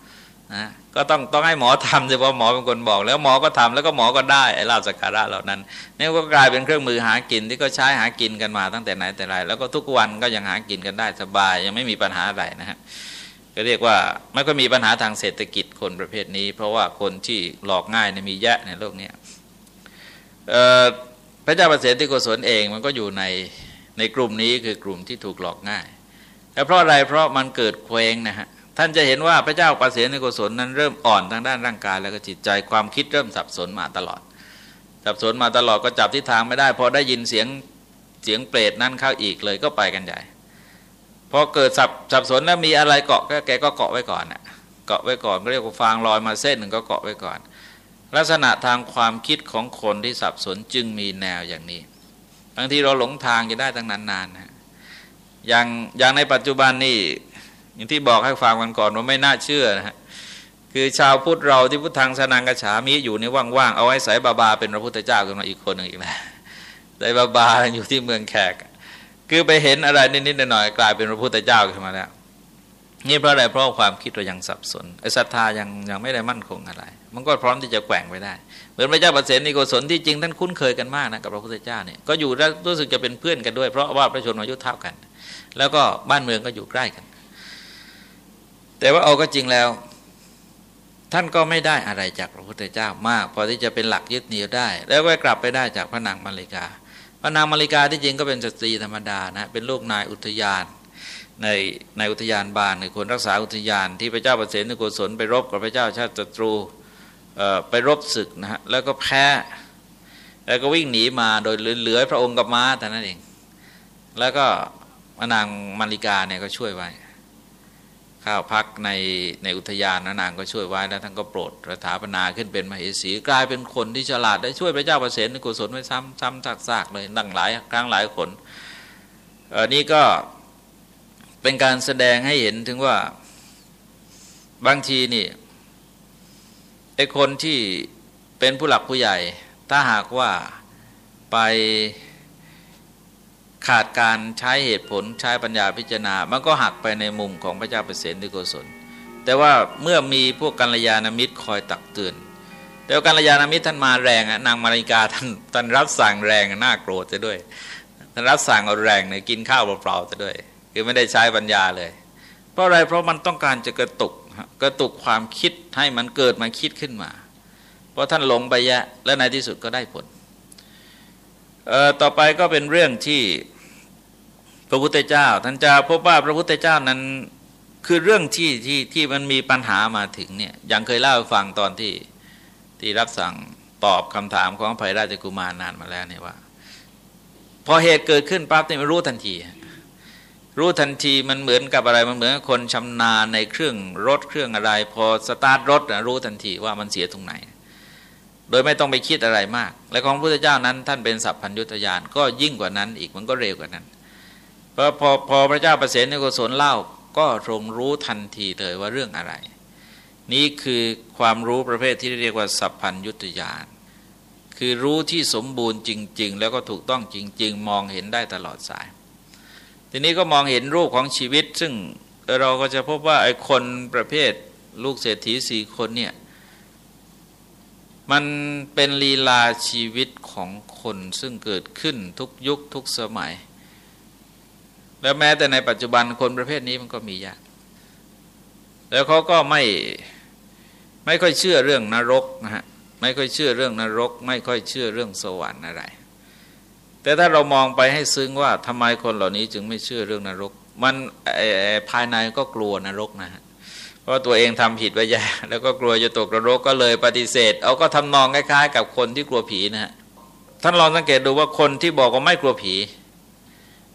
นะก็ต้องต้องให้หมอทำสิเพราะหมอเป็นคนบอก แล้วหมอก็ทำแล้วก็หมอก็ได้ไอ้ลาบสักการะเหล่านั้นนี่ก็กลายเป็นเครื่องมือหากินที่ก็ใช้หากินกันมาตั้งแต่ไหนแต่ไรแล้วก็ทุกวันก็ยังหากินกันได้สบาย ยังไม่มีปัญหาอะไรนะฮะก็เรียกว่าไม่ก็มีปัญหาทางเศรษฐกิจคนประเภทนี้ เพราะว่าคนที่หลอกง่ายเนี่ยมีแยะในโลกนี้พระเจ้าประเสริฐที่โกศลเองมันก็อยู่ในในกลุ่มนี้คือกลุ่มที่ถูกหลอกง่าย แล้วเพราะอะไรเพราะมันเกิดเคว้งนะฮะ ท่านจะเห็นว่าพระเจ้าประเสริฐในโกศลนั้นเริ่มอ่อนทางด้านร่างกายแล้วก็จิตใจความคิดเริ่มสับสนมาตลอด สับสนมาตลอดก็จับทิศทางไม่ได้ พอได้ยินเสียงเสียงเปรตนั่นเข้าอีกเลยก็ไปกันใหญ่พอเกิดสับสับสนแล้วมีอะไรเกาะก็แกก็เกาะไว้ก่อนน่ะเกาะไว้ก่อนเรียกว่าฟางลอยมาเส้นหนึ่งก็เกาะไว้ก่อน ลักษณะทางความคิดของคนที่สับสนจึงมีแนวอย่างนี้บางทีเราหลงทางจะได้ตั้งนานๆนะอย่างอย่างในปัจจุบันนี่ อย่างที่บอกให้ฟังกันก่อนว่าไม่น่าเชื่อนะฮะคือชาวพุทธเราที่พุทธังสนังกระฉามีอยู่ในว่างๆเอาไว้ใส่บาบาเป็นพระพุทธเจ้าขึ้นมาอีกคนหนึ่งอีกแล้วใส่บาบาอยู่ที่เมืองแขก คือไปเห็นอะไรนิดๆหน่อยๆกลายเป็นพระพุทธเจ้าขึ้นมาแล้วนี่เพราะอะไรเพราะความคิดเรายังสับสนไอ้ศรัทธายังยังไม่ได้มั่นคงอะไร มันก็พร้อมที่จะแกว่งไปได้เหมือนพระเจ้าประเสนิโกศลที่จริงท่านคุ้นเคยกันมากนะกับพระพุทธเจ้าเนี่ยก็อยู่รู้สึกจะเป็นเพื่อนกันด้วย เพราะว่าพระชนมายุเท่ากัน แล้วก็บ้านเมืองก็อยู่ใกล้กัน แต่ว่าเอาก็จริงแล้ว ท่านก็ไม่ได้อะไรจากพระพุทธเจ้ามาก พอที่จะเป็นหลักยึดเหนี่ยวได้ แล้วก็กลับไปได้จากพระนางมาริกา พระนางมาริกาที่จริงก็เป็นสตรีธรรมดานะเป็นลูกนายอุทยานในในอุทยานบานในคนรักษาอุทยานที่พระเจ้าประเสริฐนิโกศลไปรบกับพระเจ้าชาติศัตรูไปรบศึกนะฮะแล้วก็แพ้แล้วก็วิ่งหนีมาโดยเหลือพระองค์กับม้าแต่นั้นเอง แล้วก็นางมาริกาเนี่ยก็ช่วยไว้ ข้าวพักในในอุทยานนะนางก็ช่วยไว้แล้วท่านก็โปรดระถาปนาขึ้นเป็นมเหสี กลายเป็นคนที่ฉลาดได้ช่วยพระเจ้าประเสริฐในกุศลไว้ซ้ำซ้ำซากๆเลยตั้งหลายครั้งหลายคนออนี่ก็เป็นการแสดงให้เห็นถึงว่าบางทีนี่ไอคนที่เป็นผู้หลักผู้ใหญ่ ถ้าหากว่าไป ขาดการใช้เหตุผลใช้ปัญญาพิจารณา มันก็หักไปในมุมของพระเจ้าเปรตที่โกศล แต่ว่าเมื่อมีพวกกัลยาณมิตรคอยตักเตือนแต่กัลยาณมิตรท่านมาแรงนางมาริกาท่านท่านรับสั่งแรงน่าโกรธจะด้วยท่านรับสั่งเอาแรงเนี่ยกินข้าวเปล่าๆจะด้วย คือไม่ได้ใช้ปัญญาเลย เพราะอะไรเพราะมันต้องการจะกระตุกกระตุกความคิดให้มันเกิดมาคิดขึ้นมา เพราะท่านหลงไปแยะและในที่สุดก็ได้ผลต่อไปก็เป็นเรื่องที่ ระพุทธเจ้า ท่านจะพบว่าพระพุทธเจ้านั้นคือเรื่องที่ที่ที่มันมีปัญหามาถึงเนี่ยยังเคยเล่าให้ฟังตอนที่ที่รับสั่งตอบคำถามของภัยราชกุมารนานมาแล้วเนี่ยว่า พอเหตุเกิดขึ้นปั๊บเนี่ยมันรู้ทันทีรู้ทันทีมันเหมือนกับอะไรมันเหมือนคนชำนาญในเครื่องรถเครื่องอะไร พอสตาร์ทรถรู้ทันทีว่ามันเสียตรงไหน โดยไม่ต้องไปคิดอะไรมาก และของพระพุทธเจ้านั้น ท่านเป็นสัพพัญญุตยานก็ยิ่งกว่านั้นอีกมันก็เร็วกว่านั้น พราะพอพอพระเจ้าประเสริฐในกุศลเล่าก็ทรงรู้ทันทีเลยว่าเรื่องอะไร นี่คือความรู้ประเภทที่เรียกว่าสัพพัญญุตยานคือรู้ที่สมบูรณ์จริง ๆ แล้วก็ถูกต้องจริง ๆ มองเห็นได้ตลอดสาย ทีนี้ก็มองเห็นรูปของชีวิต ซึ่งเราก็จะพบว่าไอ้คนประเภทลูกเศรษฐีสี่คนเนี่ยมันเป็นลีลาชีวิตของคนซึ่งเกิดขึ้นทุกยุคทุกสมัย แล้วแม้แต่ในปัจจุบันคนประเภทนี้มันก็มียาก แล้วเขาก็ไม่ไม่ค่อยเชื่อเรื่องนรกนะฮะไม่ค่อยเชื่อเรื่องนรก ไม่ค่อยเชื่อเรื่องสวรรค์อะไร แต่ถ้าเรามองไปให้ซึ้งว่าทำไมคนเหล่านี้จึงไม่เชื่อเรื่องนรก มันภายในก็กลัวนรกนะฮะเพราะตัวเองทำผิดไปแย่แล้วก็กลัวจะตกนรกก็เลยปฏิเสธ เอาก็ทำนองคล้ายๆ กับคนที่กลัวผีนะฮะท่านลองสังเกตดูว่าคนที่บอกว่าไม่กลัวผี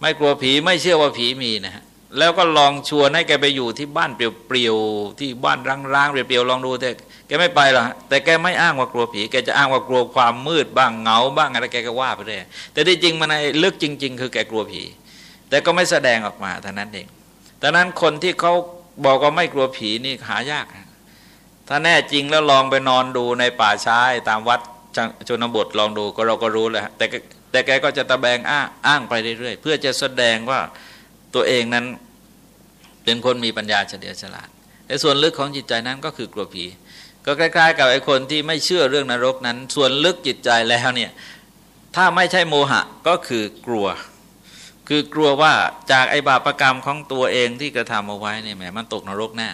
ไม่กลัวผีไม่เชื่อว่าผีมีนะฮะแล้วก็ลองชวนให้แกไปอยู่ที่บ้านเปลี่ยวๆที่บ้านร้างๆเปลี่ยวๆลองดูแต่แกไม่ไปหรอกแต่แกไม่อ้างว่ากลัวผีแกจะอ้างว่ากลัวความมืดบ้างเงาบ้างอะไรแกก็ว่าไปเลยแต่ที่จริงมันในลึกจริง ๆ คือแกกลัวผี แต่ก็ไม่แสดงออกมาเท่านั้นเองดังนั้นคนที่เขาบอกว่าไม่กลัวผีนี่หายาก ถ้าแน่จริงแล้วลองไปนอนดูในป่าช้าตามวัดชนบทลองดูก็เราก็รู้แล้วแต่ แต่แกก็จะตะแบงอ้างอ้างไปเรื่อยๆ เพื่อจะแสดงว่าตัวเองนั้นเป็นคนมีปัญญาเฉลียวฉลาดในส่วนลึกของจิตใจนั้นก็คือกลัวผี ก็คล้ายๆกับไอ้คนที่ไม่เชื่อเรื่องนรกนั้น ส่วนลึกจิตใจแล้วเนี่ยถ้าไม่ใช่โมหะก็คือกลัว คือกลัวว่าจากไอ้บาปรกรรมของตัวเองที่กระทำเอาไว้เนี่ยแหมมันตกนรกแน่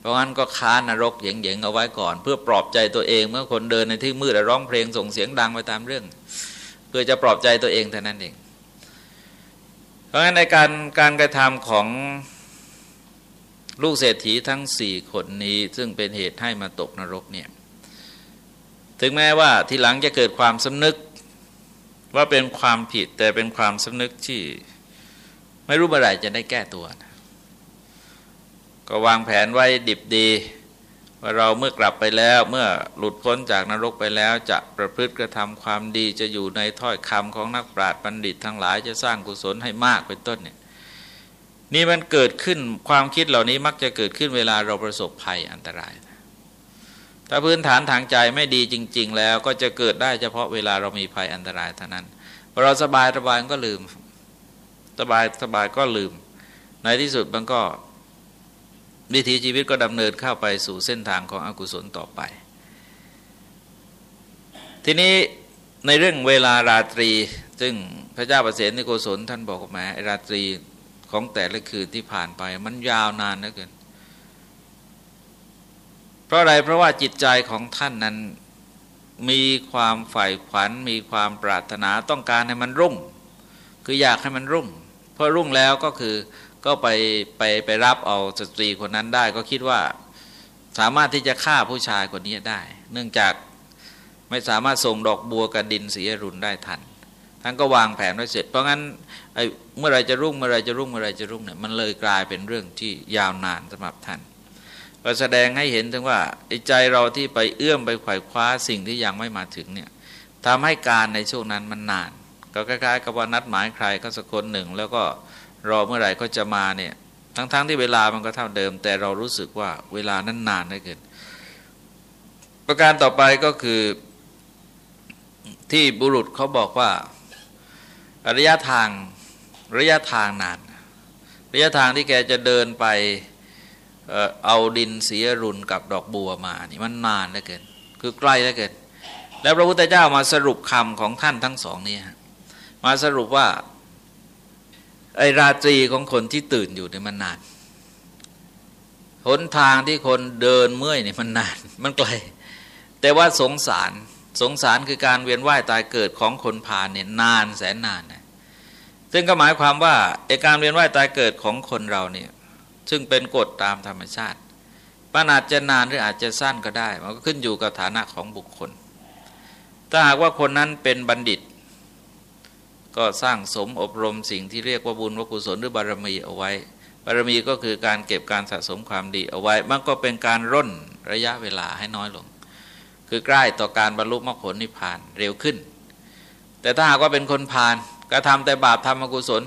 เพราะงั้นก็ค้านนรกเหย่งๆเอาไว้ก่อน เพื่อปลอบใจตัวเองเมื่อคนเดินในที่มืดร้องเพลงส่งเสียงดังไปตามเรื่อง เพื่อจะปลอบใจตัวเองเท่านั้นเอง เพราะงั้นในการการกระทำของลูกเศรษฐีทั้งสี่คนนี้ ซึ่งเป็นเหตุให้มาตกนรกเนี่ยถึงแม้ว่าทีหลังจะเกิดความสำนึกว่าเป็นความผิดแต่เป็นความสำนึกที่ไม่รู้เมื่อไหร่จะได้แก้ตัวนะก็วางแผนไว้ดิบดี ว่าเราเมื่อกลับไปแล้วเมื่อหลุดพ้นจากนรกไปแล้วจะประพฤติกระทำความดีจะอยู่ในถ้อยคำของนักปราชญ์บัณฑิตทั้งหลายจะสร้างกุศลให้มากเป็นต้นเนี่ยนี่มันเกิดขึ้นความคิดเหล่านี้มักจะเกิดขึ้นเวลาเราประสบภัยอันตราย ถ้าพื้นฐานทางใจไม่ดีจริง ๆ แล้วก็จะเกิดได้เฉพาะเวลาเรามีภัยอันตรายเท่านั้นพอเราสบายสบายก็ลืม สบายสบายก็ลืม ในที่สุดมันก็ วิถีชีวิตก็ดำเนินเข้าไปสู่เส้นทางของอกุศลต่อไป ทีนี้ในเรื่องเวลาราตรี ซึ่งพระเจ้าประเสฐในโกศลท่านบอกมาราตรีของแต่ละคืนที่ผ่านไปมันยาวนานเหลือเกิน เพราะอะไรเพราะว่าจิตใจของท่านนั้นมีความใฝ่ฝัน มีความปรารถนาต้องการให้มันรุ่ง คืออยากให้มันรุ่งพอรุ่งแล้วก็คือ ก็ไปไปไปรับเอาสตรีคนนั้นได้ ก็คิดว่าสามารถที่จะฆ่าผู้ชายคนนี้ได้ เนื่องจากไม่สามารถส่งดอกบัวกับดินสีรุนได้ทันท่านก็วางแผนไว้เสร็จ เพราะงั้นเมื่อไรจะรุ่งเมื่อไรจะรุ่งเมื่อไรจะรุ่งเนี่ยมันเลยกลายเป็นเรื่องที่ยาวนานสำหรับท่านก็แสดงให้เห็นถึงว่าใจเราที่ไปเอื้อมไปไขว่คว้าสิ่งที่ยังไม่มาถึงเนี่ยทำให้การในช่วงนั้นมันนาน ก็คล้ายๆกับว่านัดหมายใครก็สักคนหนึ่ง แล้วก็ รอเมื่อไหร่ก็จะมาเนี่ยทั้งๆทที่เวลามันก็เท่าเดิม แต่เรารู้สึกว่าเวลานั้นนานเหลือเกินประการต่อไปก็คือที่บุรุษเขาบอกว่าระยะทางระยะทางนาน ระยะทางที่แกจะเดินไปเอาดินเสียรุนกับดอกบัวมานี่มันนานเหลือเกิน คือใกล้เหลือเกิน แล้วพระพุทธเจ้ามาสรุปคำของท่านทั้งสองนี้มาสรุปว่า ไอราตรีของคนที่ตื่นอยู่เนี่ยมันนาน หนทางที่คนเดินเมื่อยเนี่ยมันนาน มันไกล แต่ว่าสงสาร สงสารคือการเวียนว่ายตายเกิดของคนผ่านเนี่ยนานแสนนานนะซึ่งก็หมายความว่าไอการเวียนว่ายตายเกิดของคนเราเนี่ยซึ่งเป็นกฎตามธรรมชาติปัญอาจจะนานหรืออาจจะสั้นก็ได้ มันก็ขึ้นอยู่กับฐานะของบุคคล ถ้าหากว่าคนนั้นเป็นบัณฑิต ก็สร้างสมอบรมสิ่งที่เรียกว่าบุญวกุศลหรือบารมีเอาไว้ บารมีก็คือการเก็บการสะสมความดีเอาไว้ มันก็เป็นการร่นระยะเวลาให้น้อยลง คือใกล้ต่อการบรรลุมรรคผลนิพพานเร็วขึ้น แต่ถ้าหากว่าเป็นคนผ่านกระทำแต่บาปทำอกุศล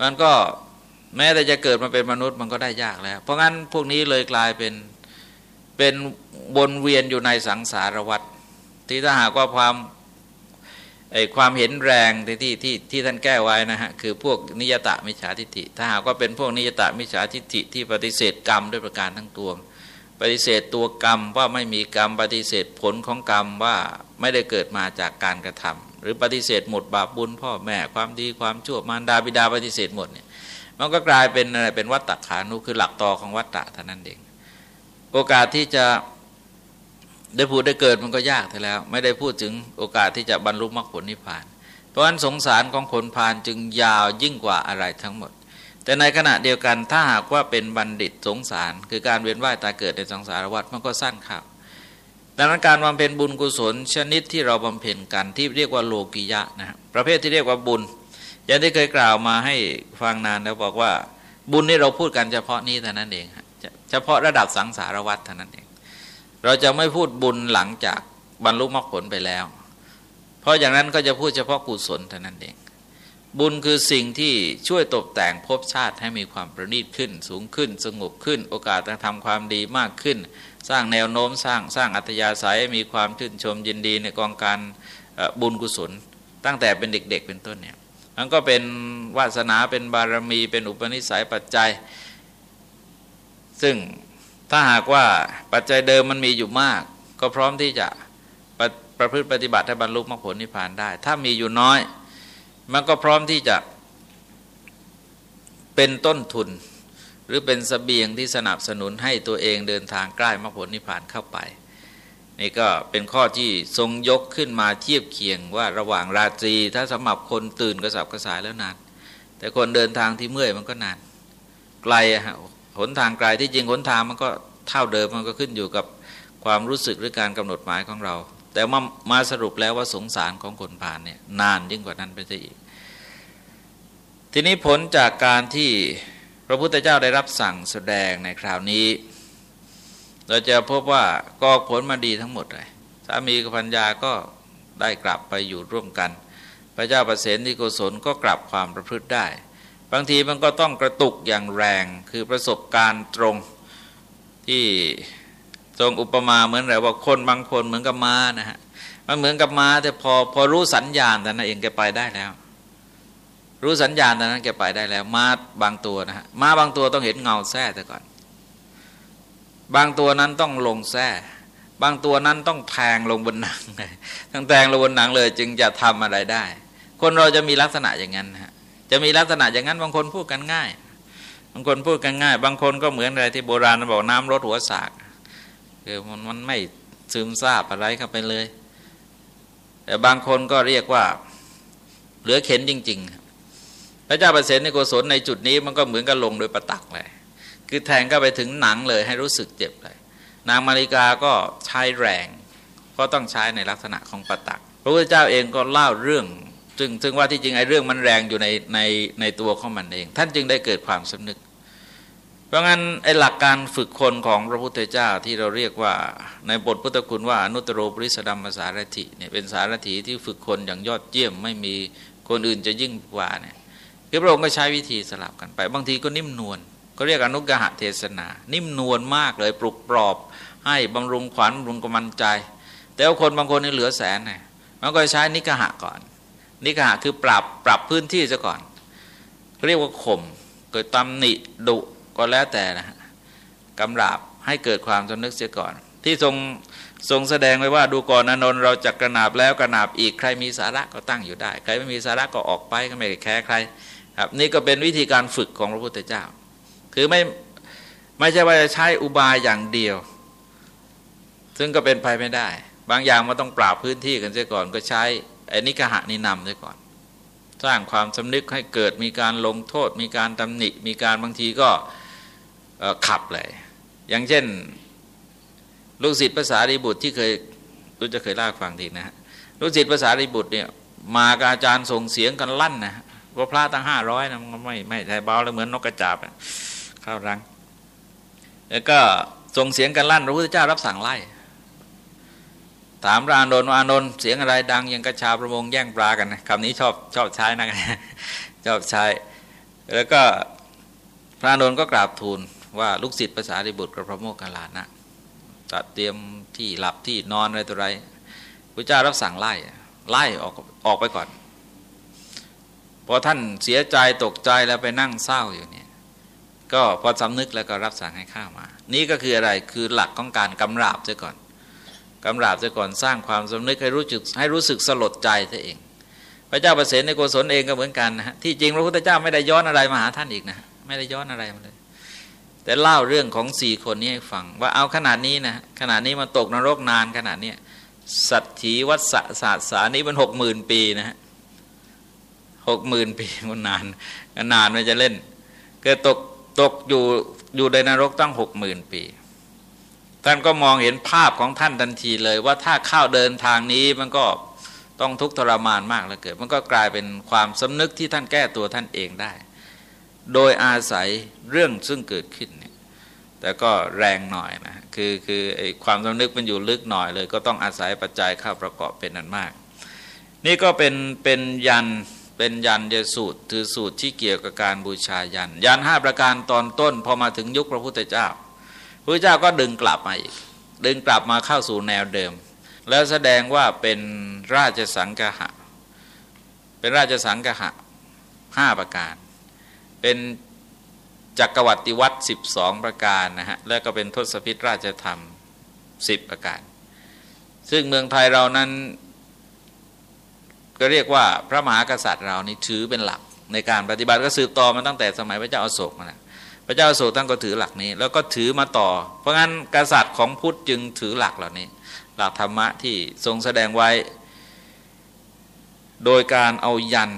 มันก็แม้แต่จะเกิดมาเป็นมนุษย์มันก็ได้ยากแล้ว เพราะงั้นพวกนี้เลยกลายเป็นเป็นวนเวียนอยู่ในสังสารวัฏที่ถ้าหากว่าความ ไอความเห็นแรงที่ที่ที่ที่ท่านแก้ไว้นะฮะคือพวกนิยตะมิจฉาทิฏฐิ ถ้าหากว่าเป็นพวกนิยตะมิจฉาทิฏฐิที่ปฏิเสธกรรมด้วยประการทั้งปวง ปฏิเสธตัวกรรมว่าไม่มีกรรมปฏิเสธผลของกรรมว่าไม่ได้เกิดมาจากการกระทำหรือปฏิเสธหมดบาปบุญพ่อแม่ความดีความชั่วมารดาบิดาปฏิเสธหมดเนี่ยมันก็กลายเป็นอะไรเป็นวัตตะขานุคือหลักต่อของวัตตะเท่านั้นเอง โอกาสที่จะ ได้พูดได้เกิดมันก็ยากแต่แล้ว ไม่ได้พูดถึงโอกาสที่จะบรรลุมรรคผลนิพพาน เพราะฉะนั้นสงสารของคนพานจึงยาวยิ่งกว่าอะไรทั้งหมด แต่ในขณะเดียวกันถ้าหากว่าเป็นบัณฑิตสงสาร คือการเวียนว่ายตายเกิดในสังสารวัฏมันก็สั้นข่าวดังนั้นการบำเพ็ญบุญกุศลชนิดที่เราบำเพ็ญกันที่เรียกว่าโลกิยะนะประเภทที่เรียกว่าบุญอย่างที่เคยกล่าวมาให้ฟังนานแล้วบอกว่า บุญนี่เราพูดกันเฉพาะนี้เท่านั้นเองเฉพาะระดับสังสารวัฏเท่านั้นเอง เราจะไม่พูดบุญหลังจากบรรลุมรรคผลไปแล้ว เพราะอย่างนั้นก็จะพูดเฉพาะกุศลเท่านั้นเอง บุญคือสิ่งที่ช่วยตกแต่งภพชาติให้มีความประณีตขึ้น สูงขึ้น สงบขึ้น โอกาสจะทำความดีมากขึ้น สร้างแนวโน้มสร้างสร้างอัตยาศัยมีความชื่นชมยินดีในกองการบุญกุศล ตั้งแต่เป็นเด็กๆเป็นต้นเนี่ยมันก็เป็นวาสนาเป็นบารมีเป็นอุปนิสัยปัจจัย ซึ่ง ถ้าหากว่าปัจจัยเดิมมันมีอยู่มาก ก็พร้อมที่จะประประพฤติปฏิบัติให้บรรลุมรรคผลนิพพานได้ ถ้ามีอยู่น้อย มันก็พร้อมที่จะเป็นต้นทุน หรือเป็นสเสบียงที่สนับสนุนให้ตัวเองเดินทางใกล้มรรคผลนิพพานเข้าไป นี่ก็เป็นข้อที่ทรงยกขึ้นมาเทียบเคียงว่าระหว่างราตรีถ้าสำหรับคนตื่นกระสับกระสายแล้วนาน แต่คนเดินทางที่เมื่อยมันก็นานไกลฮะห นทางไกลที่จริงหนทางมันก็เท่าเดิมมันก็ขึ้นอยู่กับความรู้สึกหรือการกำหนดหมายของเรา แต่มามาสรุปแล้วว่าสงสารของคนผ่านเนี่ยนานยิ่งกว่านั้นไปซะอีก ทีนี้ผลจากการที่พระพุทธเจ้าได้รับสั่งแสดงในคราวนี้ เราจะพบว่าก็ผลมาดีทั้งหมดเลยสามีกับพัญญาก็ได้กลับไปอยู่ร่วมกัน พระเจ้าประเสนที่โกศลก็กลับความประพฤติได้ บางทีมันก็ต้องกระตุกอย่างแรงคือประสบการณ์ตรงที่ทรงอุปมาเหมือนไรว่าคนบางคนเหมือนกับม้านะฮะมันเหมือนกับม้าแต่พอพอรู้สัญญาณแต่นั้นเองแกไปได้แล้ว รู้สัญญาณแต่นั้นแกไปได้แล้ว ม้าบางตัวนะฮะม้าบางตัวต้องเห็นเงาแท้แต่ก่อน บางตัวนั้นต้องลงแท้บางตัวนั้นต้องแทงลงบนหนังทั้งแทงลงบนหนังเลย จึงจะทำอะไรได้ คนเราจะมีลักษณะอย่างนั้นฮะ จะมีลักษณะอย่างนั้นบางคนพูดกันง่าย บางคนพูดกันง่าย บางคนก็เหมือนอะไรที่โบราณบอกน้ำรดหัวสากคือมันมันไม่ซึมซาบอะไรเข้าไปเลย แต่บางคนก็เรียกว่าเหลือเข็นจริง ๆ พระเจ้าประเสริฐในโกศลในจุดนี้มันก็เหมือนกับลงโดยประตักเลยคือแทงก็ไปถึงหนังเลยให้รู้สึกเจ็บเลย นางมาริกาก็ใช้แรง ก็ต้องใช้ในลักษณะของประตัก พระพุทธเจ้าเองก็เล่าเรื่อง จึงถึงว่าที่จริงไอ้เรื่องมันแรงอยู่ในในในตัวของมันเอง ท่านจึงได้เกิดความสำนึก เพราะงั้นไอ้หลักการฝึกคนของพระพุทธเจ้าที่เราเรียกว่าในบทพุทธคุณว่าอนุตโรปริสดัมสารถิเนี่ยเป็นสารถีที่ฝึกคนอย่างยอดเยี่ยมไม่มีคนอื่นจะยิ่งกว่าเนี่ยคือพระองค์ก็ใช้วิธีสลับกันไป บางทีก็นิ่มนวลก็เรียกอนุกหะเทศนา นิ่มนวลมากเลยปลุกปลอบ ให้บำรุงขวัญบำรุงกำลังใจ แต่ว่าคนบางคนนี่เหลือแสนไงมันก็ใช้นิกหะก่อน นิกหะคือปรับปรับพื้นที่ซะก่อน เรียกว่าข่มเกิดตำหนิดุก็แล้วแต่นะกำราบให้เกิดความสำนึกเสียก่อน ที่ทรงทรงแสดงไว้ว่าดูก่อนอนนเราจะกระนาบแล้วกระนาบอีกใครมีสาระก็ตั้งอยู่ได้ ใครไม่มีสาระก็ออกไปก็ไม่แคร์ใครครับนี่ก็เป็นวิธีการฝึกของพระพุทธเจ้า คือไม่ไม่ใช่ว่าจะใช้อุบายอย่างเดียว ซึ่งก็เป็นไปไม่ได้ บางอย่างมันต้องปราบพื้นที่กันเสียก่อนก็ใช้ ไอ้นิกหะนินำเสียก่อน สร้างความสำนึกให้เกิดมีการลงโทษ มีการตำหนิ มีการบางทีก็ขับเลยอย่างเช่น ลูกศิษย์ภาษาริบุตรที่เคยรู้จะเคยเล่าฟังทีนะฮะลูกศิษย์ภาษาริบุตรเนี่ยมาอาจารย์ส่งเสียงกันลั่นนะว่าพระตั้งห้าร้อยนะมันไม่ไม่ใช่เบาเลยเหมือนนกกระจาบข้าวรัง แล้วก็ส่งเสียงกันลั่นพระพุทธเจ้ารับสั่งไล่ ถามพระอานนท์ว่าอานนท์เสียงอะไรดังยังกระชาประมงแย่งปลากันนะคำนี้ชอบชอบใช้นะชอบใช้แล้วก็พระอานนท์ก็กราบทูลว่าลูกศิษย์ภาษาดิบุตรกับพระโมคคัลลานะจัดเตรียมที่หลับที่นอนอะไรตัวไรพระเจ้ารับสั่งไล่ไล่ออกออกไปก่อนพอท่านเสียใจตกใจแล้วไปนั่งเศร้าอยู่เนี่ยก็พอสำนึกแล้วก็รับสั่งให้ข้ามา นี่ก็คืออะไรคือหลักของการกำราบเสียก่อน กำราบเสียก่อนสร้างความสำนึกให้รู้สึกให้รู้สึกสลดใจซะเอง พระเจ้าประเสริฐในโกศลเองก็เหมือนกันนะฮะที่จริงพระพุทธเจ้าไม่ได้ย้อนอะไรมาหาท่านอีกนะไม่ได้ย้อนอะไรมาเลย แต่เล่าเรื่องของสี่คนนี้ให้ฟัง ว่าเอาขนาดนี้นะขนาดนี้มันตกนรกนานขนาดนี้สัตถีวัฏศาสสานี้มันหกหมื่นปีนะฮะหกหมื่นปีมันนานนานมันจะเล่นเกิดตกตกอยู่อยู่ในนรกตั้งหกหมื่นปี ท่านก็มองเห็นภาพของท่านทันทีเลยว่าถ้าข้าวเดินทางนี้มันก็ต้องทุกข์ทรมานมากแล้วเกิดมันก็กลายเป็นความสำนึกที่ท่านแก้ตัวท่านเองได้ โดยอาศัยเรื่องซึ่งเกิดขึ้นเนี่ยแต่ก็แรงหน่อยนะคือคือไอความสำนึกมันอยู่ลึกหน่อยเลย ก็ต้องอาศัยปัจจัยเข้าประกอบเป็นนันมาก นี่ก็เป็นเป็นยันเป็นยันเยสูตรถือสูตรที่เกี่ยวกับการบูชายัน ยันห้าประการตอนต้น พอมาถึงยุคพระพุทธเจ้า พระพุทธเจ้าก็ดึงกลับมาอีก ดึงกลับมาเข้าสู่แนวเดิม แล้วแสดงว่าเป็นราชสังกหะ เป็นราชสังกหะห้าประการ เป็นจักรวรรดิวัตรสิบสองประการนะฮะ แล้วก็เป็นทศพิธราชธรรมสิบประการ ซึ่งเมืองไทยเรานั้น ก็เรียกว่าพระมหากษัตริย์เรานี่ถือเป็นหลักในการปฏิบัติก็สืบต่อมาตั้งแต่สมัยพระเจ้าอาโศกมาแล้ว พระเจ้าโศกท่านก็ถือหลักนี้ แล้วก็ถือมาต่อ เพราะงั้นกษัตริย์ของพุทธจึงถือหลักเหล่านี้ หลักธรรมะที่ทรงแสดงไว้ โดยการเอายัน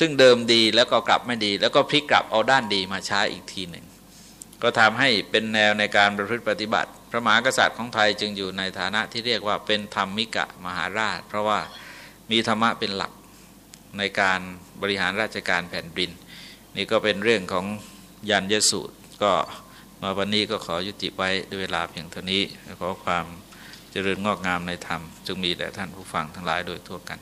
ซึ่งเดิมดีแล้วก็กลับไม่ดี แล้วก็พลิกกลับเอาด้านดีมาใช้อีกทีหนึ่ง ก็ทำให้เป็นแนวในการประพฤติปฏิบัติ พระมหากษัตริย์ของไทยจึงอยู่ในฐานะที่เรียกว่าเป็นธรรมิกะมหาราช เพราะว่ามีธรรมะเป็นหลักในการบริหารราชการแผ่นดิน นี่ก็เป็นเรื่องของ ยันยสูตร ก็มาวันนี้ก็ขอยุติไว้ด้วยเวลาเพียงเท่านี้ขอความเจริญงอกงามในธรรมจงมีแด่ท่านผู้ฟังทั้งหลายโดยทั่วกัน